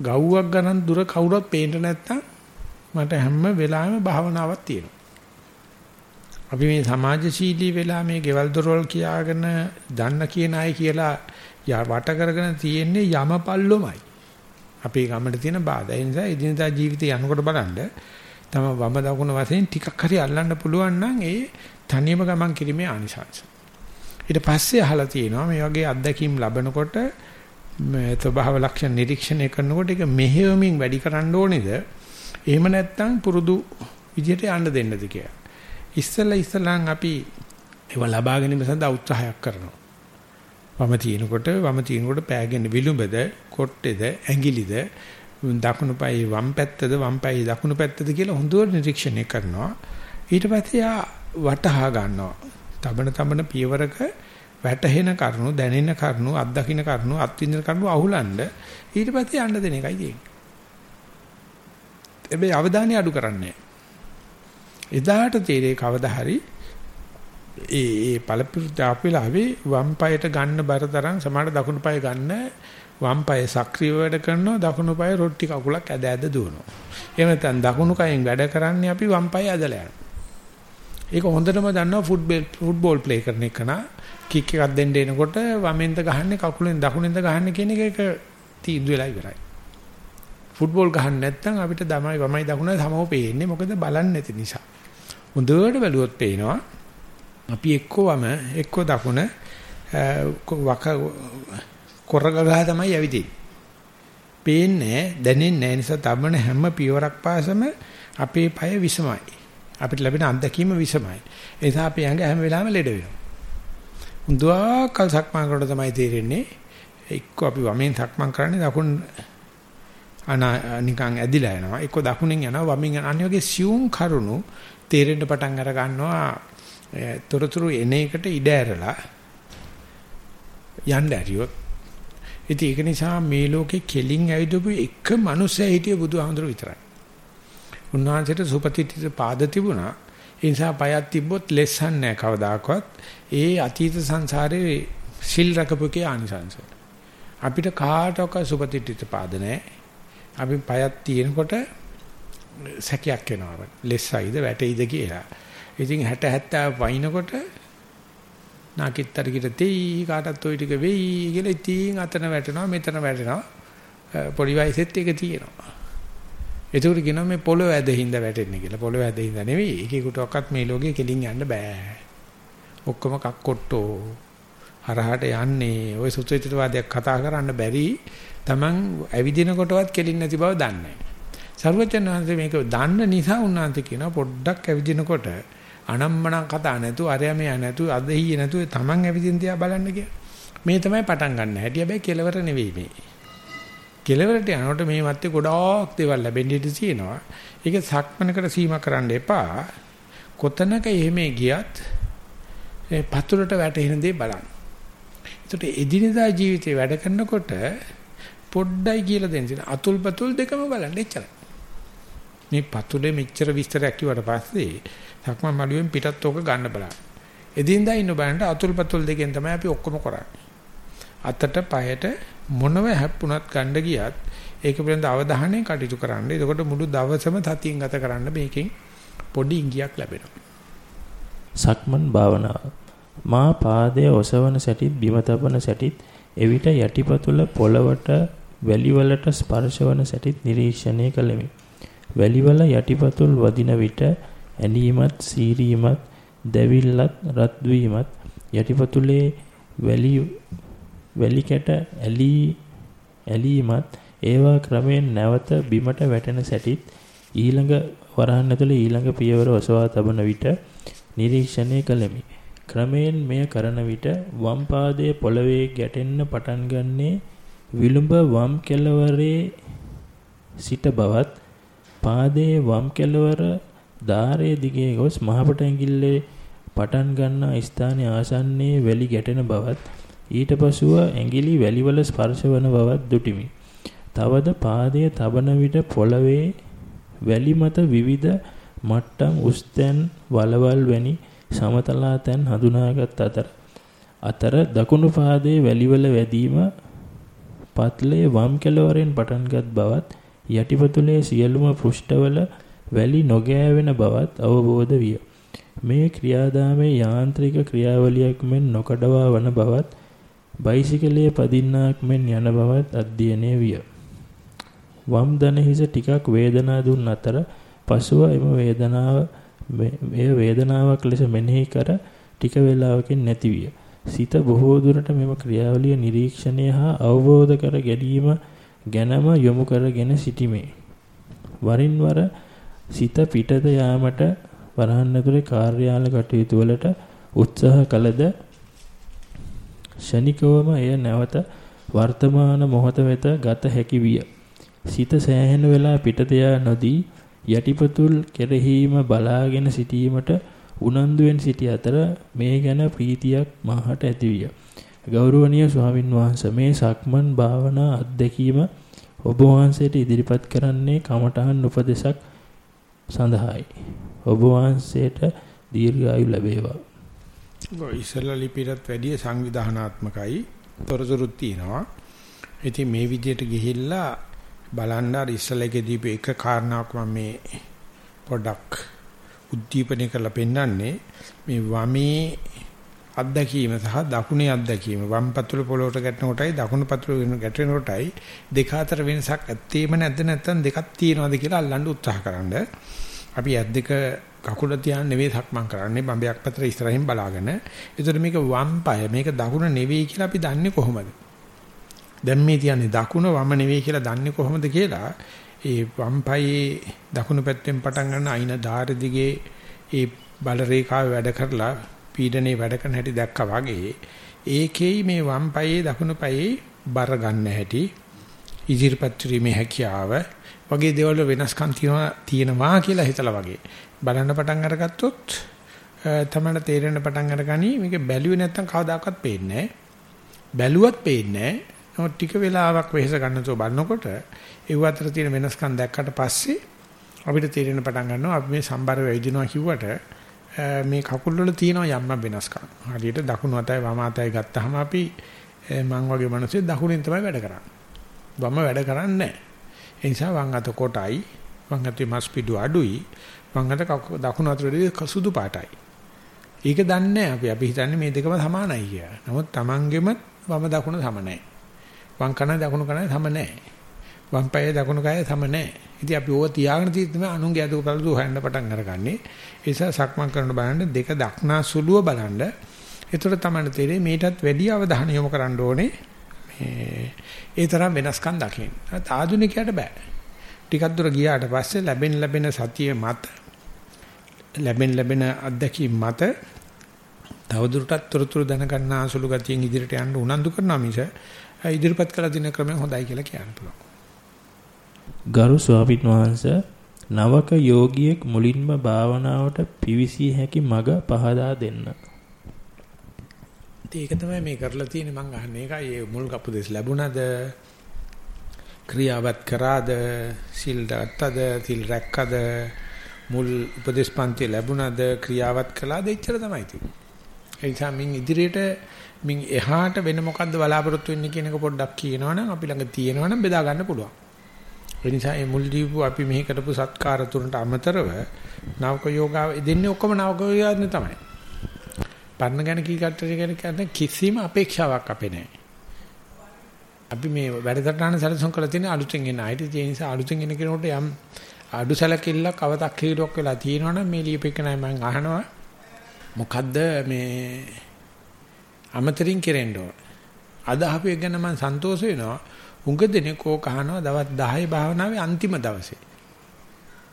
ගව්වක් ගණන් දුර කවුරුත් පේන්න නැත්තම් මට හැම වෙලාවෙම භාවනාවක් තියෙනවා. අපි මේ සමාජශීලී වෙලා මේ ගෙවල් දොරවල් කියාගෙන දන්න කියන අය කියලා වට කරගෙන තියෙන්නේ යමපල්ලොමයි. අපේ ගමට තියෙන බාධා. ඒ නිසා එදිනදා ජීවිතේ යනකොට බලන්න තම වම දකුණ වශයෙන් ටිකක් හරි අල්ලන්න පුළුවන් නම් ඒ තනියම ගමන් කිරීමේ ආනිසංස. ඊට පස්සේ අහලා තියෙනවා මේ වගේ අත්දැකීම් ලැබනකොට මේ ස්වභාව ලක්ෂණ නිරීක්ෂණය කරනකොට ඒක මෙහෙයමින් වැඩි කරන්න ඕනේද? එහෙම නැත්නම් පුරුදු විදිහට යන්න දෙන්නද කියලා. ඉස්සලා ඉස්සලාන් අපි ඒව ලබා ගැනීම සඳහා උත්සාහයක් කරනවා. වම තිනකොට වම තිනකොට පෑගෙන විලුඹද, කොට්ටේද, ඇඟිලිද, දකුණු පායේ වම් පැත්තද, වම් පායේ දකුණු පැත්තද කියලා හොඳට නිරීක්ෂණය කරනවා. ඊට පස්සේ ආ වටහා ගන්නවා. තබන තබන පියවරක වැටහෙන කරුණු දැනෙන කරුණු අත්දකින්න කරුණු අත්විඳින කරුණු අහුලන්න ඊට පස්සේ යන්න දෙන එකයි තියෙන්නේ. හැබැයි අවධානය අඩු කරන්නේ එදාට තීරේ කවදා හරි ඒ ඒ පළපිරුද්ද අපිලාවේ වම් පායට ගන්න බර තරම් සමහර දකුණු පාය ගන්න වම් පාය සක්‍රීය වැඩ කරනවා දකුණු පාය රොට්ටි කකුලක් ඇද ඇද දුවනවා. එහෙම නැත්නම් දකුණු කයෙන් වැඩ කරන්නේ අපි වම් පාය ඇදලා යනවා. ඒක හොඳටම දන්නවා ෆුට්බෝල් ෆුට්බෝල් ප්ලේ කරන එක නා කික් එකක් දෙන්න එනකොට වමෙන්ද ගහන්නේ කකුලෙන් දකුණෙන්ද ගහන්නේ කියන එක තීන්දුව වෙලා ඉවරයි. ෆුට්බෝල් ගහන්න නැත්නම් අපිට දමයි වමයි දකුණයි සමව පේන්නේ මොකද බලන්නේ නැති නිසා. හොඳට බැලුවොත් පේනවා අපි එක්කෝ වම එක්කෝ දකුණ වක කොරගගහ තමයි ඇවිදින්නේ. පේන්නේ දැනෙන්නේ නැහැ නිසා තබන හැම පියවරක් පාසම අපේ পায় විසමයි. අපිට ලැබෙන අත්දැකීම විසමයි. ඒ නිසා අපි ඇඟ හැම වෙලාවෙම ලෙඩ වෙනවා. හුඟාකල් සක්මන් කරනකොට තමයි තේරෙන්නේ එක්ක අපි වමෙන් සක්මන් කරන්නේ දකුණ අනා නිකන් ඇදිලා යනවා. එක්ක දකුණෙන් යනවා වමෙන් යනවා. අනිත් වගේ සියුම් කරුණු තේරෙන්න පටන් අර ගන්නවා. තොරතුරු එන එකට ඉඩ ඇරලා යන්න ඇරියොත් ඉතින් ඒක නිසා මේ ලෝකේ කෙලින් ඇවිදපු එක මනුස්සය හිටිය බුදුහාමුදුර විතරයි. උන්වහන්සේට සුපතිත්‍ිත පාද තිබුණා. ඒ නිසා පයක් තිබ්බොත් ලෙස්සන් නැහැ කවදාකවත්. ඒ අතීත සංසාරේ සිල් රකපුකේ ආනිසංශ. අපිට කාටවත් සුපතිත්‍ිත පාද නැහැ. අපි පයක් තියෙනකොට සැකයක් එනවා. ලෙස්සයිද වැටෙයිද කියලා. ඉතින් 60 70 වයින්කොට නාකිත්තර කිට තෙයි කාටත් ওই ටික වෙයි කියලා ඉතින් අතන වැටෙනවා මෙතන වැටෙනවා පොඩි වයසෙත් එක තියෙනවා ඒකට කියනවා මේ පොළොව ඇදින්ද වැටෙන්නේ කියලා පොළොව ඇදින්ද නෙවෙයි එකෙකුටවත් මේ ලෝකේ කෙලින් යන්න බෑ ඔක්කොම කක්කොට්ටෝ හරහට යන්නේ ওই සුත්‍රිතවාදයක් කතා කරන්න බැරි Taman ඇවිදින කොටවත් කෙලින් නැති බව දන්නේ සර්වචන් වහන්සේ මේක දන්න නිසා උන්වහන්සේ කියනවා පොඩ්ඩක් ඇවිදිනකොට අනම්මනම් කතා නැතුව අරයා මෙයා නැතුව අදහිය නැතුව Taman ඇවිදින් තියා බලන්න කියලා. මේ තමයි පටන් ගන්න හැටි. හැබැයි කෙලවර නෙවෙයි මේ. කෙලවරට යනකොට මේ මැත්තේ ගොඩාක් දේවල් ලැබෙන්න ඉඩ තියෙනවා. ඒක සක්මනකට සීමා කරන්න එපා. කොතනක එහෙම ගියත් ඒ පතුලට වැටෙන දේ බලන්න. ඒකට එදිනදා ජීවිතේ වැඩ කරනකොට පොඩ්ඩයි කියලා දෙන්න. අතුල් පතුල් දෙකම බලන්න එච්චරයි. මේ පතුලේ මෙච්චර විස්තරයක් කිව්වට පස්සේ සක්මන් මළුවෙන් පිටත් ඕක ගන්න බලන්න. එදින්දා ඉන්න බෑන්ට අතුල් පතුල් දෙකෙන් තමයි අපි ඔක්කොම කරන්නේ. අතට පයට මොනව හැප්පුණත් ගන්න ගියත් ඒක පිළිබඳ අවධානයෙන් කටයුතු කරන්න. එතකොට මුළු දවසම තතියෙන් ගත කරන්න මේකෙන් පොඩි ඉඟියක් ලැබෙනවා. සක්මන් භාවනාව මා පාදයේ ඔසවන සැටිත් බිම තබන සැටිත් එවිට යටිපතුල පොළවට වැලිවලට ස්පර්ශවන සැටිත් නිරීක්ෂණය කළෙමි. වැලිවල යටිපතුල් වදින විට ඇලීමත් සීරීමත් දැවිල්ලත් රත් වීමත් යටිපතුලේ වැලි වැලි කැට ඇලී ඇලීමත් ඒවා ක්‍රමයෙන් නැවත බිමට වැටෙන සැටිත් ඊළඟ වරහන් ඇතුළේ ඊළඟ පියවර ඔසවා තබන විට නිරීක්ෂණය කළෙමි. ක්‍රමයෙන් මෙය කරන විට වම් පාදයේ පොළවේ ගැටෙන්න පටන් ගන්නේ විලුඹ වම් කෙළවරේ සිට බවත් පාදයේ වම් කෙළවර ධාරයේ දිගේ ගොස් මහපට ඇඟිල්ලේ පටන් ගන්නා ස්ථානයේ ආසන්නයේ වැලි ගැටෙන බවත් ඊට පසුව ඇඟිලි වැලිවල ස්පර්ශ වන බවත් දුටිමි. තවද පාදයේ තබන විට පොළවේ වැලි මත විවිධ මට්ටම් උස්තැන් වලවල් වැනි සමතලා තැන් හඳුනාගත් අතර අතර දකුණු පාදයේ වැලිවල වැදීම පත්ලේ වම් කෙළවරෙන් පටන්ගත් බවත් යටිපතුලේ සියලුම පෘෂ්ඨවල වැලි නොගෑවෙන බවත් අවබෝධ විය. මේ ක්‍රියාදාමයේ යාන්ත්‍රික ක්‍රියාවලියක් මෙන් නොකඩවා වන බවත් බයිසිකලයේ පදින්නාක් මෙන් යන බවත් අධ්‍යයනය විය. වම් දන හිස ටිකක් වේදනා දුන් අතර පසුව එම වේදනාව එය වේදනාවක් ලෙස මෙනෙහි කර ටික වේලාවකින් නැති විය. සිත බොහෝ දුරට මෙම ක්‍රියාවලිය නිරීක්ෂණය හා අවබෝධ කර ගැනීම ගැනම යොමු කරගෙන සිටිමේ. වරින් වර සිත පිටත යාමට වරහන් ඇතුලේ කාර්යාල කටයුතු වලට උත්සාහ කළද ෂණිකවම එය නැවත වර්තමාන මොහොත වෙත ගත හැකි විය. සිත සෑහෙන වෙලා පිටත යා නොදී යටිපතුල් කෙරෙහිම බලාගෙන සිටීමට උනන්දුවෙන් සිටි අතර මේ ගැන ප්‍රීතියක් මාහට ඇතිවිය. ගෞරවනීය ස්වාමින් වහන්සේ මේ සක්මන් භාවනා අත්දැකීම ඔබ වහන්සේට ඉදිරිපත් කරන්නේ කමඨහන් උපදේශක් සඳහායි. ඔබ වහන්සේට දීර්ඝායු ලැබේවා. ඉස්සලා ලිපිරත් වැඩි සංවිධානාත්මකයි තොරතුරුත් තියෙනවා. ඉතින් මේ විදිහට ගිහිල්ලා බලන්න අර ඉස්සලගේ දීප එක කාරණාවක් මම මේ පොඩක් උද්දීපනය කරලා පෙන්නන්නේ මේ වමේ අත්දැකීම සහ දකුණේ අත්දැකීම වම් පතුල පොළොවට ගැටෙන කොටයි දකුණු පතුල වෙන ගැටෙන කොටයි දෙක අතර වෙනසක් ඇත්තේම නැද්ද නැත්නම් දෙකක් තියෙනවද කියලා අල්ලන්න උත්සාහ කරන්න. අපි ඇත් දෙක කකුල තියාගෙන නෙවෙයි සක්මන් කරන්නේ බම්බයක් පැතර ඉස්සරහින් බලාගෙන. ඒතර මේක වම් පාය මේක දකුණ නෙවෙයි කියලා අපි දන්නේ කොහොමද? දැන් මේ තියන්නේ දකුණ වම නෙවෙයි කියලා දන්නේ කොහොමද කියලා ඒ වම් පායේ දකුණු පැත්තෙන් පටන් ගන්න අයින ධාර දිගේ ඒ බල රේඛාව වැඩ කරලා පීඩනේ වැඩ කරන හැටි දැක්කා වගේ ඒකෙයි මේ වම් පායේ දකුණු පායේ බර ගන්න හැටි ඉදිරිපත් කිරීමේ හැකියාව වගේ දේවල් වෙනස්කම් තියෙනවා තියෙනවා කියලා හිතලා වගේ බලන්න පටන් අරගත්තොත් තමයි තේරෙන්න පටන් අරගනි මේක බැලුවේ නැත්තම් කවදාකවත් පේන්නේ නැහැ බැලුවත් පේන්නේ නැහැ නමුත් ටික වෙලාවක් වෙහෙස ගන්නතෝ බලනකොට ඒ අතර තියෙන වෙනස්කම් දැක්කට පස්සේ අපිට තේරෙන පටන් ගන්නවා අපි මේ සම්බර වෙයිදිනවා කිව්වට මේ කකුල් වල තියෙන යම්ම වෙනස්කම්. හරියට දකුණු අතයි වම අතයි ගත්තාම අපි මං වගේ මිනිස්සු දකුණෙන් තමයි වැඩ කරන්නේ. වම වැඩ කරන්නේ නැහැ. ඒ නිසා වම් අත කොටයි, වම් අතේ මස් පිඩු අඩුයි, වම් අත දකුණු අතට සුදු පාටයි. ඒක දන්නේ අපි. අපි හිතන්නේ මේ දෙකම සමානයි කියලා. නමුත් Tamanගෙම වම දකුණ සම නැහැ. වම් කන දකුණු කන සම නැහැ. වම් පාය දකුණු කය සම නැහැ. ඉතින් අපි ඕව තියාගෙන තියෙද්දිම අනුන්ගේ අදක පළදු හොයන්න පටන් අරගන්නේ. ඒ නිසා සක්මන් කරන බලන්න දෙක දක්නා සුළුව බලන්න. ඒතර තමයි තේරෙන්නේ මේටත් වැඩි අවධානය යොමු කරන්න ඕනේ. මේ ඒ තරම් වෙනස්කම් දකින්න. ආධුනිකයට බෑ. ටිකක් දුර ගියාට පස්සේ ලැබෙන ලැබෙන සතිය මත ලැබෙන ලැබෙන අත්දැකීම් මත තවදුරටත් තොරතුරු දැනගන්න ආසුළු ගතියෙන් ඉදිරියට යන්න උනන්දු කරනවා මිස ඉදිරිපත් කළ දින ක්‍රමය හොඳයි කියලා කියන්න පුළුවන්. ගරු ස්වාමීන් වහන්සේ නවක යෝගියෙක් මුලින්ම භාවනාවට පිවිසිය හැකි මඟ පහදා දෙන්න. ඒක තමයි මේ කරලා තියෙන්නේ. මං අහන්නේ ඒකයි. මේ මුල් කපුදෙස් ලැබුණද? ක්‍රියාවත් කරාද? සිල් ගත්තද සිල් රැක්කද මුල් උපදේශ පන්ති ලැබුණද ක්‍රියාවත් කළාද එච්චර තමයි තියෙන්නේ. ඒ නිසා මින් ඉදිරියට මින් එහාට වෙන මොකද්ද බලාපොරොත්තු වෙන්නේ කියන එක පොඩ්ඩක් කියනවනම් අපි ළඟ තියෙනවනම් බෙදා ගන්න පුළුවන්. ඒ නිසා මේ මුල් දීපු අපි මෙහි කරපු සත්කාර තුනට අමතරව නවක යෝගාව දෙන්නේ ඔක්කොම නවක යෝගාවනේ තමයි. පරණ ගැන කී කට්ටිය ගැන කියන්නේ කිසිම අපේක්ෂාවක් අපේ නැහැ. අපි මේ වැඩසටහන සැලසුම් කරලා තියෙන අලුතෙන් එන අයිටි ඒ නිසා අලුතෙන් එන කෙනෙකුට යම් අඩු සැලකිල්ලක් අවතක් හේතුවක් වෙලා තියෙනවනම් මේ ලියපෙකනයි මම අහනවා මොකද්ද මේ අමතරින් කෙරෙන්න ඕන. අද අපි ගැන මම සන්තෝෂ වෙනවා. උඟ දෙනෙක් ඕක අහනවා දවස් 10 භාවනාවේ අන්තිම දවසේ.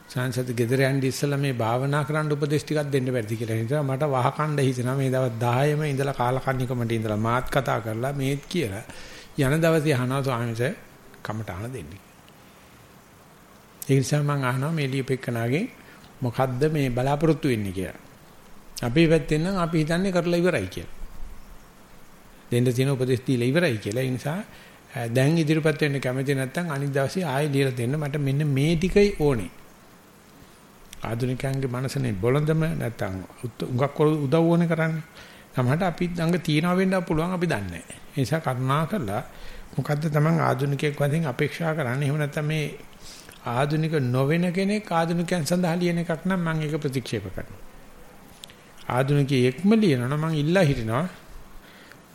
සංසද ගෙදර යන්න ඉස්සලා මේ භාවනා කරන්න උපදෙස් ටිකක් දෙන්න බැරිද කියලා හිතනවා මට වහකණ්ඩ හිතෙනවා මේ දවස් 10ෙම ඉඳලා කාලකන්නිකමට ඉඳලා මාත් කතා කරලා මේත් කියලා යන දවසේ අහනවා ස්වාමීන් කමටහන දෙන්න. ඒ නිසා මම අහනවා මේ ලියපෙකනාගේ මොකද්ද මේ බලාපොරොත්තු වෙන්නේ කියලා. අපි පැත්තෙන් නම් අපි හිතන්නේ කරලා ඉවරයි කියලා. දෙන්න තියෙන උපදෙස් දීලා ඉවරයි කියලා. ඒ නිසා දැන් ඉදිරියපත් වෙන්න කැමති නැත්නම් අනිත් දවසේ ආයෙ ලියලා දෙන්න මට මෙන්න මේ ටිකයි ඕනේ. ආධුනිකයන්ගේ මනසනේ බොළඳම නැත්නම් උඟක් උදව් ඕනේ කරන්නේ. සමහරට අපි ළඟ තියනවා වෙන්න පුළුවන් අපි දන්නේ නැහැ. ඒ නිසා කරුණා කරලා මොකද්ද Taman ආධුනිකයෙක් වශයෙන් අපේක්ෂා කරන්නේ? එහෙම නැත්නම් මේ ආධුනික නොවන කෙනෙක් ආධුනිකයන් සඳහා ලියන එකක් නම් මම ඒක ප්‍රතික්ෂේප කරනවා. ආධුනිකයෙක්ම ලියනවා නම් මම ඉල්ලා හිටිනවා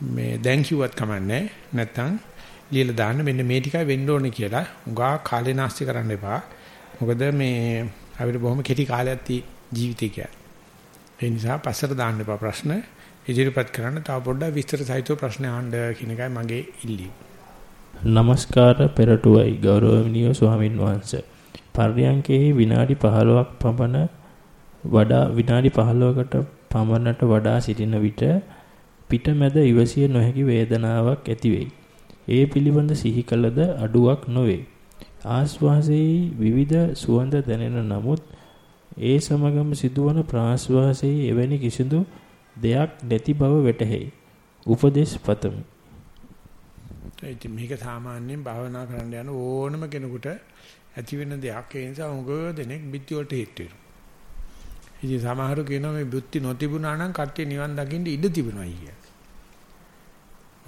මේ දැන් කිව්වත් කමන්නේ නැත්නම් ලියලා දාන්න මෙන්න මේ ටිකයි වෙන්න ඕනේ කියලා. උගා කාලේ නාස්ති කරන්න එපා. මොකද මේ අපිට බොහොම කෙටි කාලයක් තී ජීවිතේ කියන්නේ. ඒ නිසා පස්සට දාන්න එපා ප්‍රශ්න. ඉදිරිපත් කරන්න තව පොඩ්ඩක් විස්තර සහිතව ප්‍රශ්න අහන්න කියන එකයි මගේ ඉල්ලීම. নমස්කාර පෙරටුවයි ගෞරවනීය ස්වාමින් වහන්සේ. පර්යංකේ විනාඩි 15ක් පමණ වඩා විනාඩි 15කට පමණට වඩා සිටින විට පිටමැද ඉවසිය නොහැකි වේදනාවක් ඇති වෙයි. ඒ පිළිබඳ සිහි කළද අඩුවක් නොවේ. ආශ්වාසයේ විවිධ සුවඳ දැනෙන නමුත් ඒ සමගම සිදුවන ප්‍රාශ්වාසයේ එවැනි කිසිදු දෙයක් නැති බව වැටහෙයි. උපදේශ පතමි. ඉතින් මේක සාමාන්‍යයෙන් භාවනා කරන්න යන ඕනම කෙනෙකුට ඇති වෙන දෙයක්. ඒ නිසා උගව දෙනෙක් බිත්ති වලට හේතු වෙනවා. ඉතින් සමහරු කියනවා මේ බුද්ධි නොතිබුණා නම් කට්ටිය නිවන් දකින්න ඉඩ තිබුණා කියලා.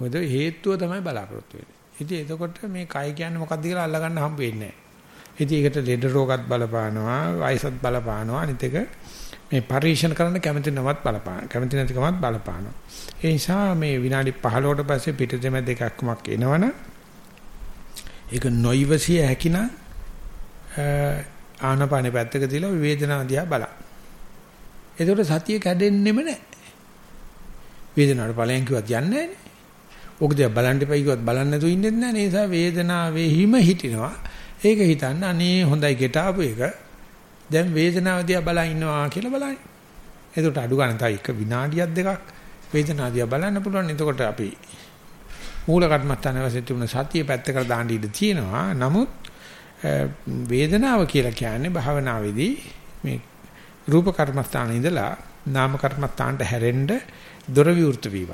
මොකද හේතුව තමයි බලාපොරොත්තු වෙන්නේ. ඉතින් එතකොට මේ කය කියන්නේ මොකක්ද කියලා අල්ලගන්න හම්බ වෙන්නේ නැහැ. ඉතින් ඒකට ලෙඩ රෝගත් බලපානවා, වයසත් බලපානවා, අනිත් එක මේ පරිශන කරන්න කැමති නමත් බලපාන. කැමති නැතිකමත් බලපානවා. ඒ නිසා මේ විනාඩි 15කට පස්සේ පිටතෙම දෙකක්මක් එනවනම් ඒක නොයිවසිය හැකිනම් ආනපානේ පැත්තක තියලා වේදනාව දිහා බලන්න. එතකොට සතිය කැඩෙන්නෙම නැහැ. වේදනාවට ඵලයන් කිව්වත් යන්නේ නැහැ. ඔක දිහා බලන්න එපා කිව්වත් බලන්න නැතුව ඉන්නෙත් නැහැ. ඒ නිසා වේදනාවේ හිම හිටිනවා. ඒක හිතන්න අනේ හොඳයි ගෙට ආපු එක. දැන් වේදනාව දිහා බලා ඉන්නවා කියලා බලන්න. එතකොට අඩු ගන්න තව එක විනාඩියක් දෙකක් වේදනාව දිහා බලන්න පුළුවන්. එතකොට අපි මූල කර්මස්ථාන වශයෙන් තිබුණ සතිය පැත්තකට දාන්න ඉඩ තියෙනවා. නමුත් වේදනාව කියලා කියන්නේ භාවනාවේදී මේ රූප කර්මස්ථාන ඉඳලා නාම කර්මස්ථානට හැරෙන්න දොර විවෘත වීම.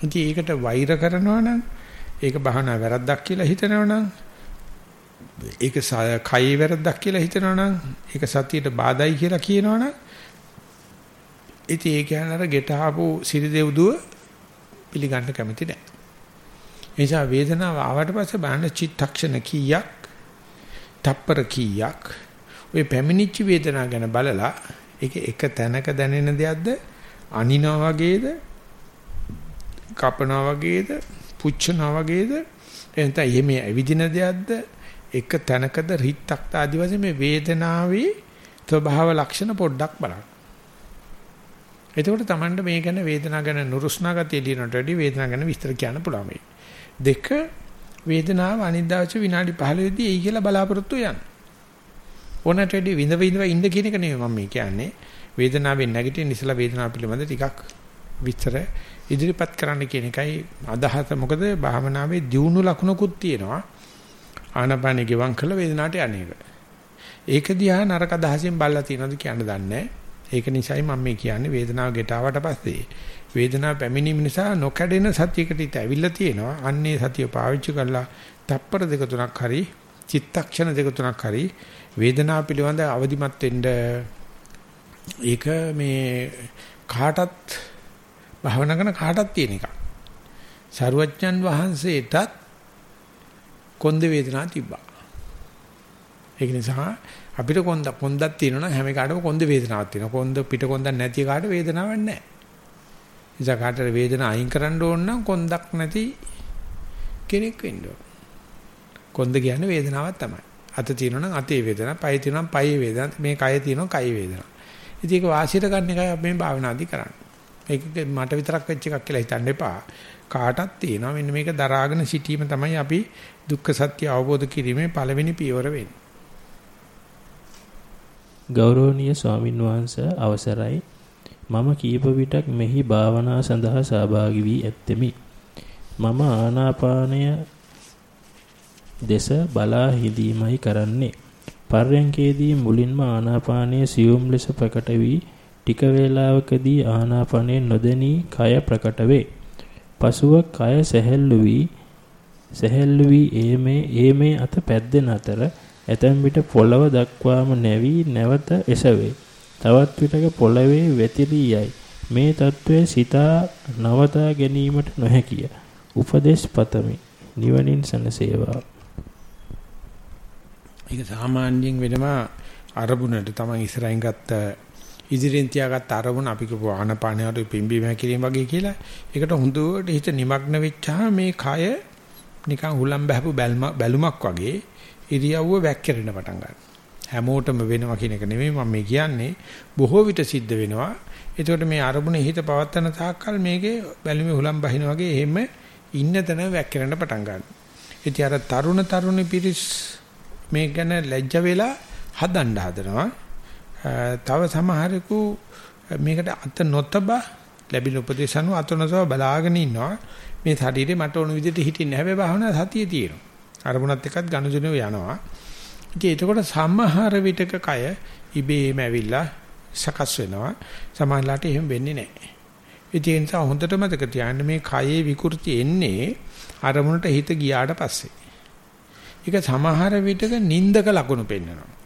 ඉතින් ඒකට වෛර කරනවා නම් ඒක භාවනා වැරද්දක් කියලා හිතනවා නම් ඒක කයි වැරද්දක් කියලා හිතනවා නම් ඒක සතියට බාධායි කියලා කියනවා නම් ඉතින් ඒ කියන්නේ අර ගෙට ආපු සිරිදෙව්දුව පිළිගන්න කැමති නැහැ. ඒ නිසා වේදනාව ආවට පස්සේ බලන්න චිත්තක්ෂණ කීයක්, තප්පර කීයක් ඔය පැමිණිච්ච වේදනාව ගැන බලලා ඒක එක තැනක දැනෙන දෙයක්ද අනිනා වගේද කපනවා වගේද පුච්චනවා වගේද එතන එහෙම ඇවිදින දෙයක්ද එක තැනකද රිත්තක් ආදි වශයෙන් මේ වේදනාවේ ස්වභාව ලක්ෂණ පොඩ්ඩක් බලන්න. එතකොට Tamanට මේ ගැන වේදනාව ගැන නුරුස්නා ගතිය ලියනට වැඩි වේදනාව ගැන විස්තර කියන්න පුළුවන් මේ. දෙක වේදනාව අනිද්දාච විනාඩි 15 දී එයි කියලා බලාපොරොත්තු යන්න. ඕනට වැඩි විඳ විඳ ඉන්න කියන එක නෙමෙයි මම කියන්නේ. වේදනාවෙන් නැගිටින්න ඉස්සලා වේදනාව පිළිබඳ ටිකක් විස්තර ඉදිරිපත් කරන්න කියන එකයි අදහස. මොකද භාවනාවේ දියුණු ලකුණකුත් තියෙනවා. ආනපානෙ ගෙවම් කළ වේදනාවට යන්නේක. ඒක දිහා නරක අදහසින් බල්ලා තියනවද කියන්න දන්නේ ඒක නිසායි මම මේ කියන්නේ වේදනාව ගෙටාවට පස්සේ වේදනාව පැමිණීම නිසා නොකඩෙන සතියකට ඉත ඇවිල්ලා තියෙනවා. අන්නේ සතිය පාවිච්චි කරලා තප්පර දෙක තුනක් හරි චිත්තක්ෂණ දෙක තුනක් හරි වේදනාව පිළිබඳ අවදිමත් වෙන්න ඒක මේ කාටත් භාවනා කරන කාටත් තියෙන එකක්. සරුවච්චන් වහන්සේටත් කොන්ද වේදනාවක් තිබ්බා. ඒක නිසා අපිට කොන්ද කොන්දක් තියෙනවා නම් හැම එකටම කොන්ද වේදනාවක් තියෙනවා. කොන්ද පිට කොන්දක් නැති කාට වේදනාවක් නැහැ. නිසා කාටට වේදනාව අයින් කරන්න ඕන නම් කොන්දක් නැති කෙනෙක් වෙන්න ඕන. කොන්ද කියන්නේ වේදනාවක් තමයි. අත තියෙනවා නම් අතේ වේදනාවක්, පය තියෙනවා නම් පයේ වේදනාවක්, මේ කය තියෙනවා කය වේදනාවක්. ඉතින් ඒක වාසියට ගන්න එකයි අපි මේ භාවනාදී කරන්නේ. ඒක මට විතරක් වෙච්ච එකක් කියලා හිතන්න එපා. කාටත් තියෙනවා මෙන්න මේක දරාගෙන සිටීම තමයි අපි දුක්ඛ සත්‍ය අවබෝධ කිරීමේ පළවෙනි පියවර වෙන්නේ. ගෞරවනීය ස්වාමින් වහන්සේ අවසරයි මම කීප විටක් මෙහි භාවනා සඳහා සහභාගී වී ඇත්තෙමි. මම ආනාපානය දෙස බලා හිඳීමයි කරන්නේ. පර්යංකේදී මුලින්ම ආනාපානයේ සියුම් ලෙස ප්‍රකට වී ටික වේලාවකදී ආනාපානයේ නොදෙනී කය ප්‍රකට වේ. පසුව කය සැහැල්ලු වී සැහැල්ලු වී ඒමේ ඒමේ අත පැද්දෙන අතර ඇතැම් විට පොළව දක්වාම නැවී නැවත එසවේ. තවත් විටක පොළවේ වැතිරී යයි. මේ తත්වයේ සිතා නවතා ගැනීමට නොහැකිය. උපදේශ පතමි. නිවනින් සනසේවා. ඒක සාමාන්‍යයෙන් වෙනවා අරබුණට තමයි ඉස්සරහින් ගත්ත ඉදිරියෙන් තියාගත්ත අරමුණ අපි කියපු ආනපානයට පිම්බීම හැකිලිම වගේ කියලා. ඒකට හොඳට හිත নিমগ্ন වෙච්චාම මේ කය නිකන් හුලම් බහපු බැලුමක් වගේ ඉරියව්ව වැක්කිරෙන පටන් ගන්නවා. හැමෝටම වෙනවා කියන එක නෙමෙයි මම මේ කියන්නේ. බොහෝ විට සිද්ධ වෙනවා. ඒකට මේ අරමුණේ හිත පවත්තන තාක්කල් මේකේ බැලුමේ හුලම් බහින වගේ එහෙම ඉන්න තැන වැක්කිරෙන පටන් ගන්නවා. ඉතින් අර තරුණ තරුණි පිරිස් මේ ගැන ලැජ්ජ වෙලා හදන්න හදනවා. තව සමහරෙකු මේකට අත නොතබ ලැබින උපදේශ අනුව අත නොතබ බලාගෙන ඉන්නවා. මේ ශරීරේ මට ඕන විදිහට හිටින්න හැබැයි භාවනා සතියේ තියෙනවා. අරමුණත් එක්කත් ගනුදෙනුව යනවා. ඉතින් එතකොට සමහර විටක කය ඉබේම ඇවිල්ලා සකස් වෙනවා. සමහරලාට එහෙම වෙන්නේ නැහැ. ඒ නිසා හොඳට මතක තියාගන්න මේ කයේ විකෘති එන්නේ අරමුණට හිත ගියාට පස්සේ. ඒක සමහර විටක නින්දක ලකුණු පෙන්වනවා.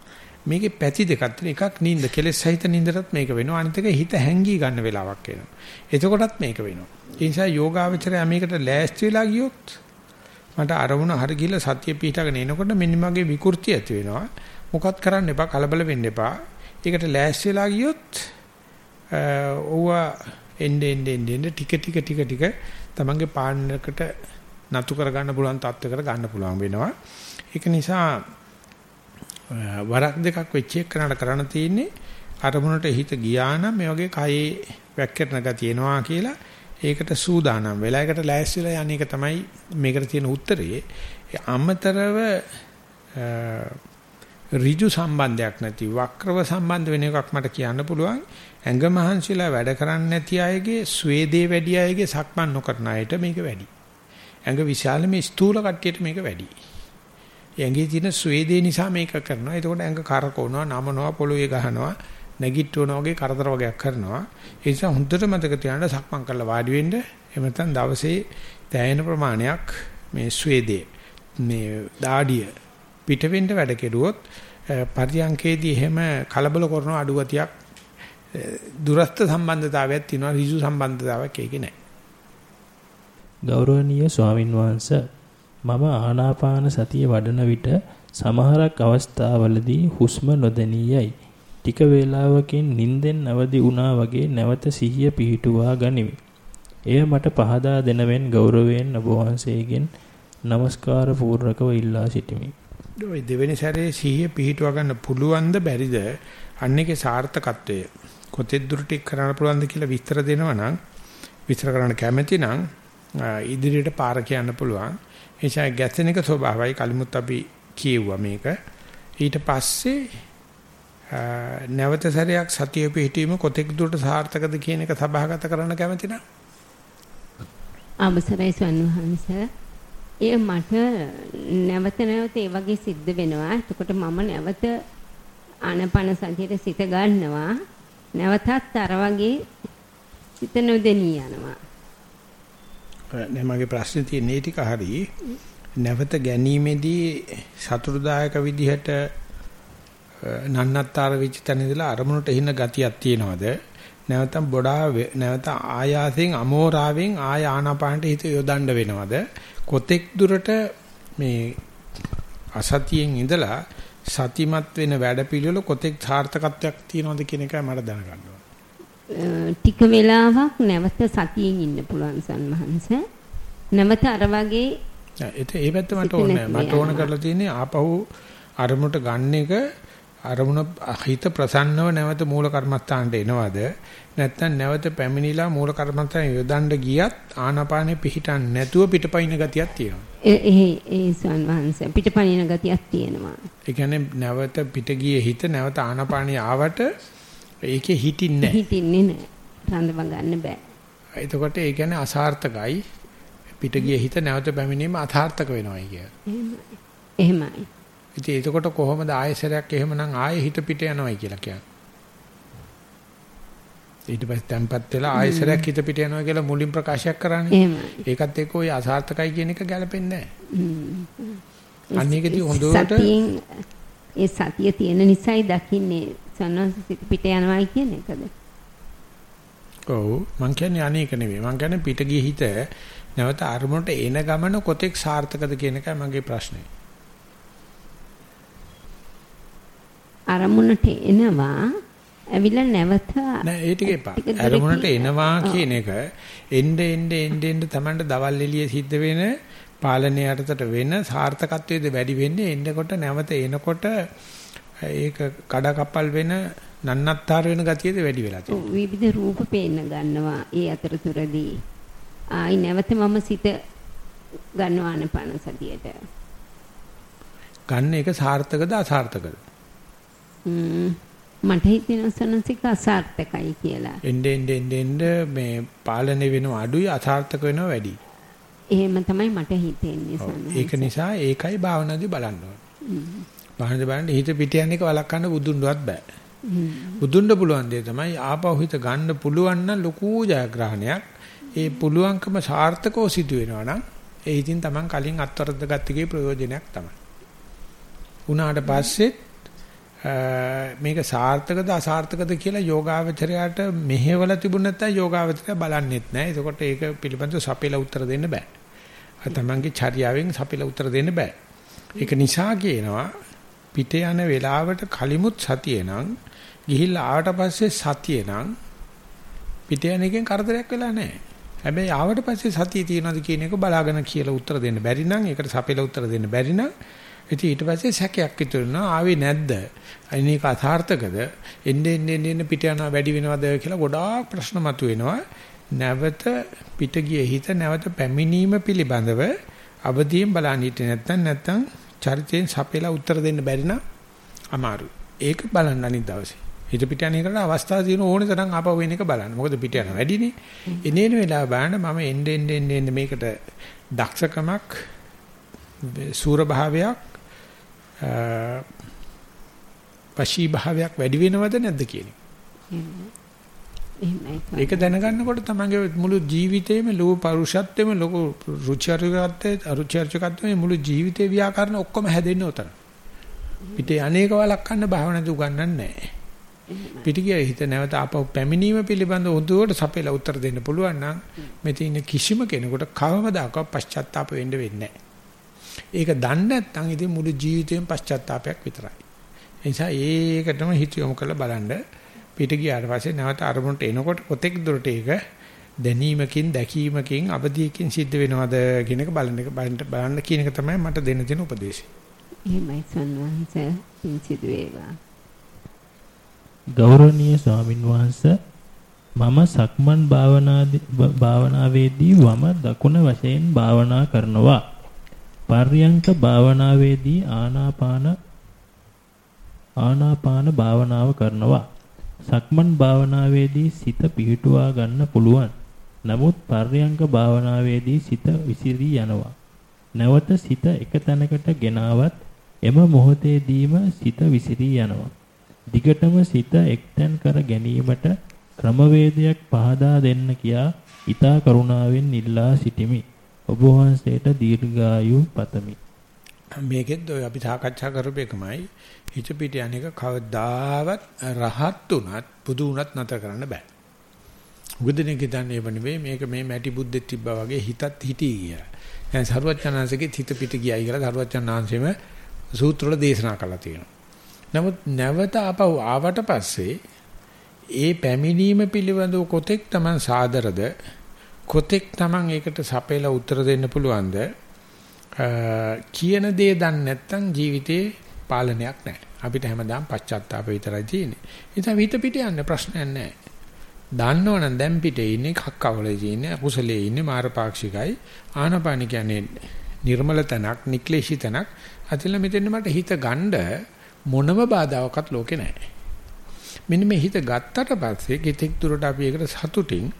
මේකේ පැති දෙකක් තියෙන එකක් නින්ද කෙලෙස් සහිත නින්දටත් මේක වෙනවා අනිත් එක හිත හැංගී ගන්න වෙලාවක් එනවා. එතකොටත් මේක වෙනවා. ඒ නිසා යෝගාවචරය මේකට ලෑස්ති වෙලා ගියොත් මට අරමුණ හරි ගිහලා සතිය පිටාගෙන එනකොට මෙන්න මගේ විකෘති ඇති වෙනවා. මොකත් කරන්න එපා කලබල වෙන්න එපා. ඒකට ලෑස්ති වෙලා ගියොත් ඕවා එන්නේ එන්නේ එන්නේ ටික ටික ටික ටික තමන්ගේ පාන්නකට නතු කර ගන්න පුළුවන් තත්ත්වයකට ගන්න පුළුවන් වෙනවා. ඒක නිසා වරක් දෙකක් වෙච්ච එකනට කරන්න තියෙන්නේ අරමුණට හිත ගියා නම් මේ වගේ කයේ වැක්කිරන ගතිය එනවා කියලා ඒකට සූදානම් වෙලා ඒකට ලෑස්තිලා යන්නේක තමයි මේකට තියෙන උත්තරේ. අමතරව ඍජු සම්බන්ධයක් නැති වක්‍රව සම්බන්ධ වෙන එකක් මට කියන්න පුළුවන්. ඇඟ මහන්සිලා වැඩ කරන්නේ නැති අයගේ ස්වේදේ වැඩි අයගේ සක්මන් නොකරන අයට මේක වැඩි. ඇඟ විශාල මේ ස්ථූල කට්ටියට මේක වැඩි. ඇඟේ තියෙන ස්වේදේ නිසා මේක කරනවා. එතකොට ඇඟ කරකවනවා, නමනවා, පොළොවේ ගහනවා, නැගිටවනවා වගේ කරදර වගේක් කරනවා. ඒ නිසා හොඳට මතක තියාගන්න සක්මන් කරලා වාඩි වෙන්න. එහෙම නැත්නම් දවසේ දැයෙන ප්‍රමාණයක් මේ ස්වේදේ මේ දාඩිය පිටවෙන්න වැඩ කෙරුවොත් පරියංකේදී එහෙම කලබල කරන අඩු ගතියක් දුරස්ත සම්බන්ධතාවයක් තියෙනවා ඍජු සම්බන්ධතාවයක් ඒකේ නැහැ. ගෞරවනීය ස්වාමින් වහන්සේ මම ආනාපාන සතිය වඩන විට සමහරක් අවස්ථාවලදී හුස්ම නොදැනියයි. ටික වේලාවකින් නිින්දෙන් අවදි වුණා වගේ නැවත සිහිය පිහිටුවා ගනිමි. එය මට පහදා දෙනවෙන් ගෞරවයෙන් ඔබ වහන්සේගෙන් নমස්කාර පූර්වකව ඉල්ලා සිටිමි. ඔය දෙවෙනි සැරේ සිහිය පිහිටුවා ගන්න පුළුවන්ද බැරිද? අන්නේගේ සාර්ථකත්වය කොතෙක් දුරට කරන්න පුළුවන්ද කියලා විස්තර දෙනවා නම් විස්තර කරන්න කැමැති නම් ඉදිරියට පාර කියන්න පුළුවන්. ඒ නිසා ගැතෙන එක ස්වභාවයි කලිමුත් අපි කියෙව්වා මේක. ඊට පස්සේ නැවත සැරයක් සතිය පිහිටීම කොතෙක් දුරට සාර්ථකද කියන එක සභාගත කරන්න කැමති නම් අවසරයි සන්වහන්සේ එය මට නැවත නැවත ඒ වගේ සිද්ධ වෙනවා. එතකොට මම නැවත ආනපන සතියේ සිත ගන්නවා. නැවතත් අර වගේ සිත නොදෙනී යනවා. නෑ මගේ ප්‍රශ්නේ තියෙන්නේ ටික හරි. නැවත ගැනීමේදී සතුරුදායක විදිහට නන්නත්තර වෙච්ච තැන ඉඳලා අරමුණට එන ගතියක් තියෙනවද? නැවතම් බොඩා නැවත ආයාසයෙන් අමෝරාවෙන් ආය ආනාපානට හිත යොදන්න වෙනවද? කොතෙක් දුරට මේ අසතියෙන් ඉඳලා සතිමත් වෙන වැඩපිළිවෙල කොතෙක් සාර්ථකත්වයක් තියනවද කියන එකයි මට දැනගන්න ටික වෙලාවක් නැවත සතියෙන් ඉන්න පුළුවන් සන්මහන්ස. නැවත අර වගේ ඒ පැත්ත මට ඕනේ මට ඕන කරලා තියෙන්නේ ආපහු අරමුණට ගන්න එක අරමුණ හිත ප්‍රසන්නව නැවත මූල කර්මස්ථානට එනවද? නැත්නම් නැවත පැමිණිලා මූල කර්මස්ථාන යොදන්න ගියත් ආනාපානෙ පිහිටන් නැතුව පිටපයින් ගතියක් තියෙනවා. ඒ ඒ සන්වහන්ස පිටපයින් ගතියක් තියෙනවා. ඒ කියන්නේ නැවත පිට ගියේ හිත නැවත ආනාපානෙ ආවට ඒකේ හිටින්නේ නැහැ. හිටින්නේ නැහැ. රඳව ගන්න බෑ. එතකොට ඒ කියන්නේ අසාර්ථකයි. පිට ගියේ හිත නැවත පැමිණීම අසාර්ථක වෙනවායි කියන්නේ එහෙමයි. ඉතින් එතකොට කොහොමද ආයෙසරයක් එහෙමනම් ආයෙ හිත පිට යනවයි කියලා කියන්නේ. ඊට පස්සේ tempat වෙලා ආයෙසරයක් හිත පිට යනවා කියලා මුලින් ප්‍රකාශයක් කරන්නේ. ඒකත් එක්ක ওই අසාර්ථකයි කියන එක ගැලපෙන්නේ නැහැ. අන්නේකදී හොඳට සතියෙන් ඒ සතිය තියෙන නිසායි දකින්නේ සන්නස පිට යනවායි කියන එකද? ඔව් මං කියන්නේ අනේක නෙවෙයි. මං කියන්නේ පිට ගිය හිත නැවත අරමුණට එන ගමන කොතෙක් සාර්ථකද කියන එකයි මගේ ප්‍රශ්නේ. අරමුණට එනවා ඇවිල්ලා නැවත නෑ ඒ ටික එපා. අරමුණට එනවා කියන එක එnde එnde එnde එnde Tamanට දවල් එළිය සිද්ධ වෙන පාලනය යටතට වෙන සාර්ථකත්වයේද වැඩි වෙන්නේ එන්නකොට නැවත එනකොට ඒක කඩ කපල් වෙන නන්නත්තර වෙන ගතියද වැඩි වෙලා තියෙනවා. විවිධ රූප පේන්න ගන්නවා ඒ අතරතුරදී. ආයි නැවත මම සිත ගන්නවාන පන සතියට. ගන්න එක සාර්ථකද අසාර්ථකද? මට හිතෙනවා සනසික අසාර්ථකයි කියලා. එnde ende ende ende මේ පාලනය වෙනව අඩුයි අසාර්ථක වෙනව වැඩි. එහෙම තමයි මට හිතෙන්නේ සනස. ඒක නිසා ඒකයි භාවනාදී බලන්න ඕනේ. බාහිර බලන්න හිත පිට යන එක වළක්වන්න බුදුන්වත් බෑ. බුදුන්ට පුළුවන් දේ තමයි ආපහු හිත ගන්න පුළුවන් නම් ලොකු ජයග්‍රහණයක්. ඒ පුළුවන්කම සාර්ථකව සිදු වෙනවා නම් ඒ ඉතින් Taman කලින් අත්වරද්ද ගත්තකේ ප්‍රයෝජනයක් තමයි. උනාට පස්සෙත් මේක සාර්ථකද අසාර්ථකද කියලා යෝගාවචරයට මෙහෙवला තිබුණ නැත්නම් යෝගාවචරය බලන්නෙත් නැහැ. එතකොට ඒක පිළිබඳව සපෙලා උත්තර දෙන්න බෑ. තමන්ගේ චර්යාවෙන් සපෙලා උත්තර දෙන්න බෑ. ඒක නිසා කියනවා පිට යන වෙලාවට කලිමුත් සතියේ නම් ගිහිල්ලා ආවට පස්සේ සතියේ නම් පිට යන එකෙන් කරදරයක් වෙලා නැහැ. හැබැයි ආවට පස්සේ සතිය තියනවාද කියන එක බලාගෙන කියලා උත්තර දෙන්න බැරි නම් ඒකට සපෙලා උත්තර දෙන්න බැරි නම් ඉතින් ඊට පස්සේ සැකයක් ඉතුරු වෙනවා ආවේ නැද්ද? අනික අසාර්ථකද? එන්නේ එන්නේ එන්නේ පිට යනවා වැඩි වෙනවද කියලා ගොඩාක් ප්‍රශ්න මතුවෙනවා. නැවත පිට ගිය හිත නැවත පැමිණීම පිළිබඳව අවදියෙන් බලන්න හිටියේ නැත්නම් නැත්නම් චරිතයෙන් සපෙලා උත්තර දෙන්න බැරි නම් අමාරුයි. ඒක බලන්න අනිත් දවසේ. හිත පිට යන එකට අවස්ථාව තියෙන ඕනේ තරම් ආපහු වෙන එක බලන්න. මොකද පිට යන වැඩිනේ. එනේන වෙලාව බලන්න මම එන්න එන්න එන්න මේකට දක්ෂකමක් සූර භාවයක් වශී භාවයක් වැඩි වෙනවද නැද්ද කියන ඒක දැනගන්නකොට තමන්ගේ මුළු ජීවිතේම ලෝ පරුෂත්වෙම ලොකු රුචර්යකත්වයේ අරුචර්යකත්වයේ මුළු ජීවිතේ ව්‍යාකරණ ඔක්කොම හැදෙන්නේ උතන. පිටේ අනේක වලක්වන්න භාවනාව උගන්වන්නේ නැහැ. පිටිගිය හිත නැවත ආපහු පැමිණීම පිළිබඳ උදුවට සපෙලා උත්තර දෙන්න පුළුවන් නම් මෙතන ඉන්න කිසිම කෙනෙකුට කවමදාකවත් පශ්චාත්තාප වෙන්න වෙන්නේ. ඒක දන්නේ නැත්නම් ඉතින් මුළු ජීවිතේම පශ්චාත්තාවයක් විතරයි. ඒ නිසා ඒකටම හිත යොමු කරලා බලන්න පිට ගියාට පස්සේ නැවත අරමුණට එනකොට කොතෙක් දුරට ඒක දැනීමකින් දැකීමකින් අවධියකින් සිද්ධ වෙනවද කියන එක බලන්න එක බලන්න කියන එක තමයි මට දෙන්න දෙන උපදේශය. එහෙමයි සන්වහන්සේ පින් සිදු වේවා. ගෞරවනීය ස්වාමින් වහන්සේ මම සක්මන් භාවනාවේදී වම දකුණ වශයෙන් භාවනා කරනවා. පර්යංක භාවනාවේදී ආනාපාන ආනාපාන භාවනාව කරනවා. සක්මන් භාවනාවේදී සිත පිහිටුවා ගන්න පුළුවන්. නමුත් පර්යංක භාවනාවේදී සිත විසිරී යනවා. නැවත සිත එක තැනකට ගෙනාවත් එම මොහොතේදීම සිත විසිරී යනවා. දිගටම සිත එක්තැන් කර ගැනීමට ක්‍රමවේදයක් පහදා දෙන්න කියා ඊතා කරුණාවෙන් ඉල්ලා සිටිමි. ඔබ වහන්සේට දීර්ඝායු පතමි. මේකෙත් ඔය අපි සාකච්ඡා කරපු එකමයි හිත පිට යන්නේක කවදාවත් රහත් උනත් බුදු උනත් නැතර කරන්න බෑ. උගදෙනෙක් හිතන්නේ ඒව නෙවෙයි මේක මේ මැටි බුද්දෙක් තිබ්බා වගේ හිතත් හිටී කියලා. දැන් සරුවචනාංශගේ හිත පිට ගියයි කියලා සරුවචනාංශෙම සූත්‍රවල දේශනා කළා තියෙනවා. නමුත් නැවත ආපහු ආවට පස්සේ ඒ පැමිණීම පිළිබඳව කොතෙක් Taman සාදරද කොතෙක් Taman ඒකට සපේලා උත්තර දෙන්න පුළුවන්ද කියන දේ දන්නේ නැත්නම් ජීවිතේ පාලනයක් නැහැ. අපිට හැමදාම පශ්චාත්තාප විතරයි තියෙන්නේ. ඉතින් හිත පිට යන්න ප්‍රශ්නයක් නැහැ. දන්නවනම් දැන් පිටේ ඉන්නේ කක්කවලේ ඉන්නේ අකුසලයේ ඉන්නේ මාරපාක්ෂිකයි ආනපාන කියන්නේ නිර්මල තනක් නික්ලේශී තනක් අතිල මෙතෙන් මට හිත ගන්න මොනම බාධාවක්වත් ලෝකේ නැහැ. මෙන්න මේ හිත ගත්තට පස්සේ කිතෙක් දුරට අපි ඒකට සතුටින්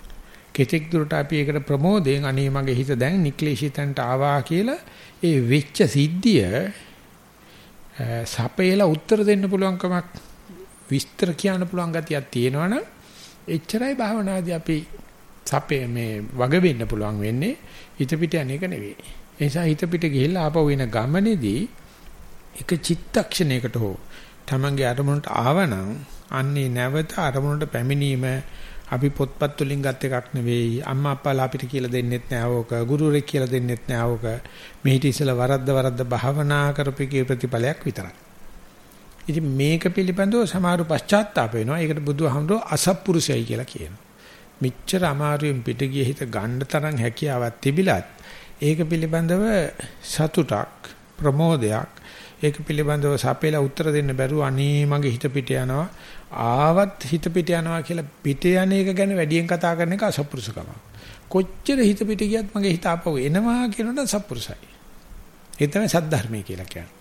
කෙතෙක් දුරට අපි ඒකට ප්‍රමෝදයෙන් අනේ මගේ හිත දැන් නික්ලේශිතන්ට ආවා කියලා ඒ වෙච්ච සිද්ධිය සපේලා උත්තර දෙන්න පුළුවන්කමක් විස්තර කියන්න පුළුවන් ගතියක් තියෙනවනම් එච්චරයි භාවනාදී අපි සපේ මේ වග වෙන්න පුළුවන් වෙන්නේ හිත පිට යන එක නෙවෙයි. ඒ නිසා හිත පිට ගිහිල්ලා ආපහු එන ගමනේදී එක චිත්තක්ෂණයකට හෝ තමන්ගේ අරමුණට ආවනම් අන්නේ නැවත අරමුණට පැමිණීම අපි පොත්පත් වලින් ගත් එකක් නෙවෙයි. අම්මා අප්පාලා අපිට කියලා දෙන්නෙත් නෑ ඕක. ගුරුවරයෙක් කියලා දෙන්නෙත් නෑ ඕක. මෙහිට ඉස්සලා වරද්ද වරද්ද භාවනා කරපිකේ ප්‍රතිඵලයක් විතරයි. ඉතින් මේක පිළිබඳව සමහර පශ්චාත්තාප වෙනවා. ඒකට බුදුහාමුදුරුවෝ අසත්පුරුෂයයි කියලා කියනවා. මෙච්චර අමාරුවෙන් පිට ගිය හිත ගන්න තරම් හැකියාවක් තිබිලත් ඒක පිළිබඳව සතුටක් ප්‍රමෝදයක්. ඒක පිළිබඳව සපේලා උත්තර දෙන්න බැරුව අනේ මගේ හිත පිට යනවා. ආවත් හිත පිට යනවා කියලා පිට යන එක ගැන වැඩියෙන් කතා කරන එක අසපුරුෂකම. කොච්චර හිත පිට ගියත් මගේ හිත ආපහු එනවා කියනොත් සපුරුසයි. ඒ තමයි සද්ධර්මය කියලා කියන්නේ.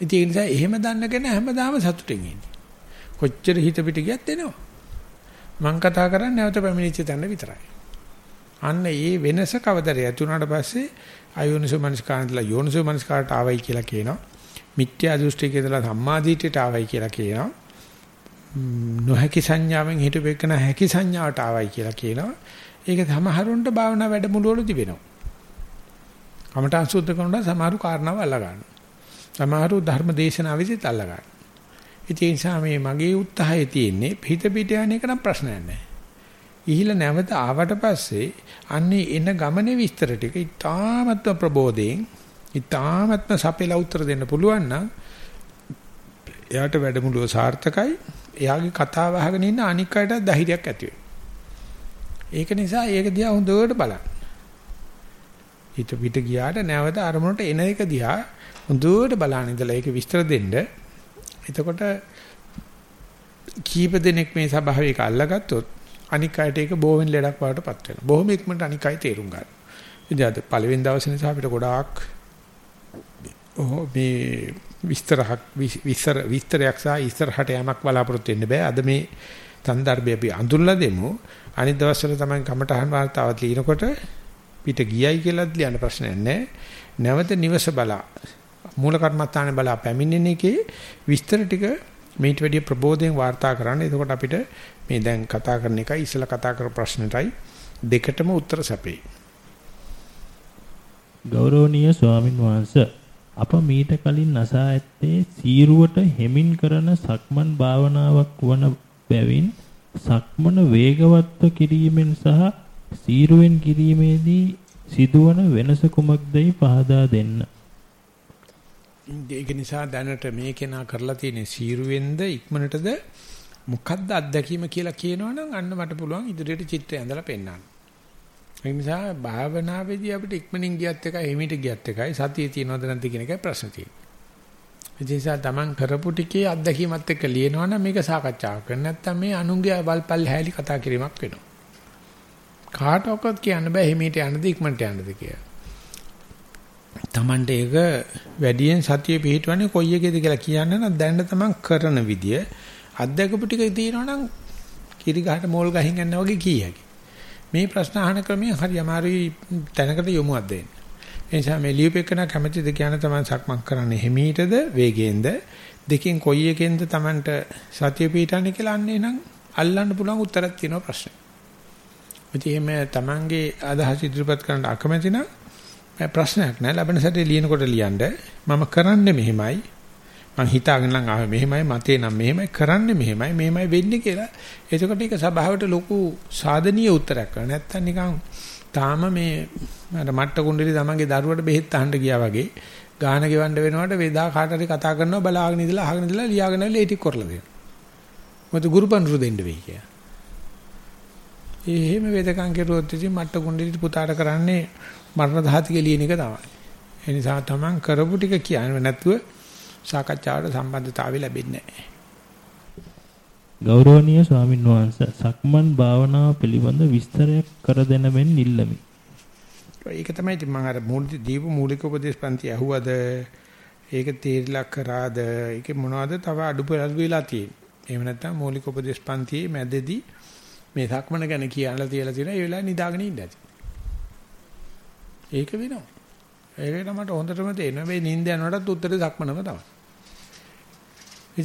ඉතින් ඒ නිසා එහෙම දන්නගෙන හැමදාම සතුටින් ඉන්නේ. කොච්චර හිත පිට ගියත් එනවා. මං කතා කරන්නේ නැවත පැමිණිච්ච තැන විතරයි. අන්න ඒ වෙනස කවදද ඇති වුණාට පස්සේ අයෝනිසෝ මනස්කාරන්තලා යෝනිසෝ මනස්කාරට ආවයි කියලා කියනවා. මිත්‍යා දෘෂ්ටික ඉඳලා සම්මාදිටියට ආවයි කියලා කියනවා. නොහැකි සංඥාවෙන් හිටපෙකන හැකි සංඥාවට ආවයි කියලා කියනවා. ඒක සමහරුන්ට භාවනා වැඩමුළුවලදී වෙනවා. කමඨං සුද්ධ කරනකොට සමහරු කාරණාව අල්ලා ගන්නවා. සමහරු ධර්ම දේශනාවෙදිත් අල්ලා ගන්නවා. ඒ නිසා මේ මගේ උත්සාහය තියෙන්නේ හිත පිට යන එක නම් ප්‍රශ්නයක් නැහැ. ඉහිල නැවත ආවට පස්සේ අන්නේ එන ගමනේ විස්තර ටික ඉතාමත්ම ප්‍රබෝධයෙන් ඉතාමත්ම සපෙලා උත්තර දෙන්න පුළුවන් නම් එයාට වැඩමුළුව සාර්ථකයි. එයාගේ කතාව අහගෙන ඉන්න අනික් අයට ධෛර්යයක් ඇති ඒක නිසා ඒක දිහා හොඳට බලන්න. හිත පිට ගියාට නැවත අරමුණට එන එක දිහා හොඳට බලන්න ඉඳලා ඒක විස්තර දෙන්න. එතකොට කීප දෙනෙක් මේ ස්වභාවයක අල්ලගත්තොත් අනික් අයට ඒක බොහොම ලෙඩක් වඩටපත් වෙනවා. බොහොම ඉක්මනට අනික් අය තේරුම් ගන්නවා. ඉතින් අද පළවෙනි දවසේ නිසා අපිට ගොඩාක් ඔහො මේ විස්තරයක් විස්තර විස්තරයක් සහ ඉස්සරහට යamak බලාපොරොත්තු වෙන්න බෑ. අද මේ සන්දර්භය අපි අඳුල්ලා දෙමු. අනිත් දවස්වල තමයි කමටහන් වාර්තාවත් ලියනකොට පිට ගියයි කියලාත් ලියන්න ප්‍රශ්නයක් නැහැ. නැවත නිවස බලා මූල කර්මස්ථානේ බලා පැමිණෙන එකේ විස්තර ටික මේට වැඩිය ප්‍රබෝධයෙන් වාර්තා කරන්න. එතකොට අපිට මේ දැන් කතා කරන එකයි ඉස්සලා කතා කරපු ප්‍රශ්නෙටයි දෙකටම උත්තර සැපේ. ගෞරවනීය ස්වාමින් වහන්සේ අප මීට කලින් නසා ඇත්තේ සීරුවට හෙමින් කරන සක්මන් භාවනාවක් වන බැවින් සක්මන වේගවත්ව කිරීමෙන් සහ සීරුවෙන් කිරීමේදී සිදුවන වෙනස කුමක්දයි පහදා දෙන්න. ඒක නිසා දැනට මේ කෙනා කරලා තියෙන සීරුවෙන්ද ඉක්මනටද මොකද්ද අත්දැකීම කියලා කියනවනම් අන්න මට පුළුවන් ඉදිරියට චිත්‍රය ඇඳලා පෙන්නන්න. ඒ නිසා භාවනාවේදී අපිට ඉක්මනින් ගියත් එකයි හිමිට ගියත් එකයි සතිය තියෙනවද නැද්ද කියන එකයි ප්‍රශ්න තියෙන්නේ. ඒ නිසා Taman කරපු ටිකේ අත්දැකීමත් එක්ක ලියනවනම් මේක සාකච්ඡාවක් කරන්න නැත්නම් මේ අනුන්ගේ වල්පල් හැලි කතා කිරීමක් වෙනවා. කාටවත් කියන්න බෑ හිමීට යන්නද ඉක්මනට යන්නද කියලා. Tamante එක වැඩියෙන් සතිය පිහිටවන්නේ කොයි එකේද කියලා කියන්න නම් දැන්න තමන් කරන විදිය අත්දැකපු ටික තියෙනවනම් කිරි ගහට මෝල් ගහින් යනවා වගේ කී හැකියි. මේ ප්‍රශ්න අහන ක්‍රමයෙන් හරි අමාරුයි තැනකට යොමුවක් දෙන්න. ඒ නිසා මේ ලියුපෙකන කැමැතිද කියන තමයි සක්මන් කරන්නේ හිමීටද වේගයෙන්ද දෙකෙන් කොයි එකෙන්ද Tamanට සතිය පිටන්නේ කියලා අන්නේ නම් අල්ලන්න පුළුවන් උත්තරයක් තියෙනවා ප්‍රශ්නේ. ඉතින් එහෙම Tamanගේ අදහස් ඉදිරිපත් කරන්න අකමැති නම් ප්‍රශ්නයක් නෑ ලබන සැරේ ලියනකොට ලියන්න මම කරන්නේ මෙහෙමයි මං හිතාගෙන නම් ආවේ මෙහෙමයි මතේ නම් මෙහෙමයි කරන්නේ මෙහෙමයි මෙහෙමයි වෙන්නේ කියලා. එතකොට ඒක සභාවට ලොකු සාධනීය උත්තරයක් කරනවා. නැත්තම් නිකන් තාම මේ අර මට්ට කුණ්ඩලි තමන්ගේ දරුවට බෙහෙත් අහන්න ගියා වගේ ගාන ගෙවන්න වෙනකොට වේදා කාට හරි කතා කරනවා බලාගෙන ඉඳලා අහගෙන ඉඳලා ලියාගෙන ඉල්ල ඒටි කරලා දෙනවා. මොකද ගුරුපන්රු දෙන්න වෙයි කියලා. එහෙම වේදකම් කෙරුවොත් ඉතින් මට්ට කුණ්ඩලි පුතාට කරන්නේ මරණ දහතික ලියන එක තමයි. ඒ නිසා තමන් කරපු ටික කියන්නේ නැතුව සාකච්ඡාවට සම්බන්ධතාවය ලැබෙන්නේ නැහැ. ගෞරවනීය ස්වාමින් වහන්සේ සක්මන් භාවනාව පිළිබඳ විස්තරයක් කර දෙන මෙන් ඉල්ලමි. ඒක තමයි ඉතින් මම අර මූලික දීපු මූලික උපදේශ පන්ති ඇහුවද ඒක තීරලා කරාද ඒක මොනවද තව අඩුපාඩු වෙලා තියෙන්නේ. එහෙම නැත්නම් මූලික උපදේශ පන්තියේ මැදදී මේ සක්මන ගැන කියන්න තියලා තියෙන ඒ වෙලාවේ නිදාගෙන ඉන්න ඇති. ඒක වෙනවා. ඒකට මට හොඳටම තේරෙනවා මේ නිින්ද යනකොටත් උත්තරේ සක්මනම තමයි.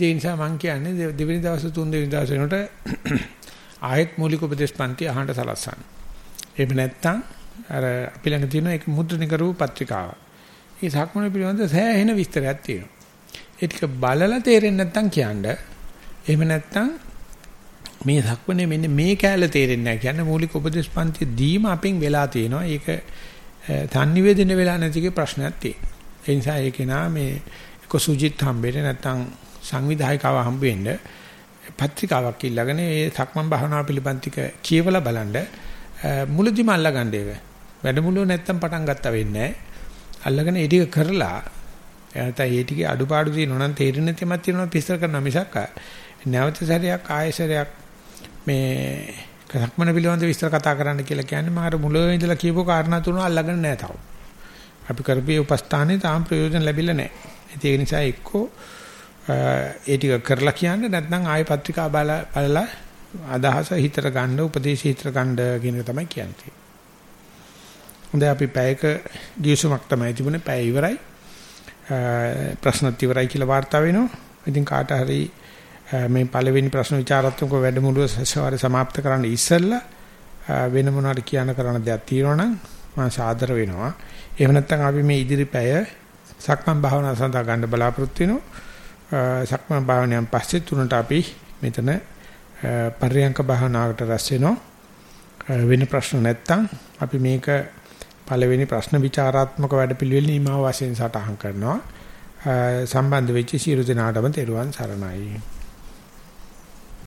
ඒ නිසා මම කියන්නේ දෙවෙනි දවස් තුන් දෙවෙනි දවස් වෙනකොට ආයත් මූලික උපදේශ පන්ති අහන්න සලස්සන්න. එහෙම නැත්නම් අර අපි ළඟ තියෙන එක මුද්‍රණය කරපු පත්‍රිකාවක්. ඒ සක්මන පිළිබඳ සෑහෙන විස්තරයක් තියෙනවා. ඒ ටික බලලා තේරෙන්නේ නැත්නම් කියන්න. එහෙම නැත්නම් මේ සක්මනේ මෙන්න මේ කැලේ තේරෙන්නේ නැහැ කියන්නේ මූලික උපදේශ පන්ති දීම අපෙන් වෙලා තියෙනවා. ඒක තන්නිවේදන වෙලා නැතිගේ ප්‍රශ්නයක් තියෙනවා. ඒ නිසා ඒකේ නා මේ එක සුජිත් හම්බෙන්නේ නැත්නම් සංවිධායකව හම්බෙන්න පත්‍රිකාවක් ඉල්ලගෙන ඒ සක්මන් භාවනාව පිළිබඳ ටික කියවලා බලන්න මුලදිම අල්ලගන්න ඒක. වැඩමුළුව නැත්තම් පටන් ගත්තා වෙන්නේ අල්ලගෙන ඒ ටික කරලා එයාට ඒ ටිකේ අඩුපාඩු තියෙනවා නම් තේරෙන්නේ නැතිමත් තියෙනවා පිස්සර කරන මිසක් නැවත සැරයක් ආයෙසරයක් මේ සක්මන පිළිබඳ විස්තර කතා කරන්න කියලා කියන්නේ මම අර මුලින් ඉඳලා කියපු කාරණා තුන අල්ලගෙන නැහැ තාම. අපි කරපේ උපස්ථානේ තාම ප්‍රයෝජන ලැබිලා නැහැ. ඒ නිසා එක්කෝ ඒ ටික කරලා කියන්නේ නැත්නම් ආයෙ පත්‍රිකා බලලා අදහස හිතට ගන්න උපදේශ හිතට ගන්න කියන එක තමයි කියන්නේ. හොඳයි අපි පැයක ගිවිසුමක් තමයි තිබුණේ පැය ඉවරයි. ප්‍රශ්නත් ඉවරයි කියලා වාර්තා වෙනවා. ඉතින් කාට හරි මේ පළවෙනි ප්‍රශ්න විචාරාත්මක වැඩමුළුව සසවාරේ સમાપ્ત කරන්න ඉස්සෙල්ලා වෙන මොනවාට කියන්න කරන්න දෙයක් තියෙනවා නම් මම සාදර වෙනවා. එහෙම නැත්නම් අපි මේ ඉදිරි පැය සක්මන් භාවනාව සඳහා ගන්න බලාපොරොත්තු වෙනවා. සක්මන් භාවනාවෙන් පස්සේ තුනට අපි මෙතන පරියංක භාවනාවකට රැස් වෙනවා. වෙන ප්‍රශ්න නැත්නම් අපි මේක පළවෙනි ප්‍රශ්න විචාරාත්මක වැඩපිළිවෙල නිමාව වශයෙන් සටහන් කරනවා. සම්බන්ධ වෙච්ච සියලු දෙනාටම තෙරුවන් සරණයි.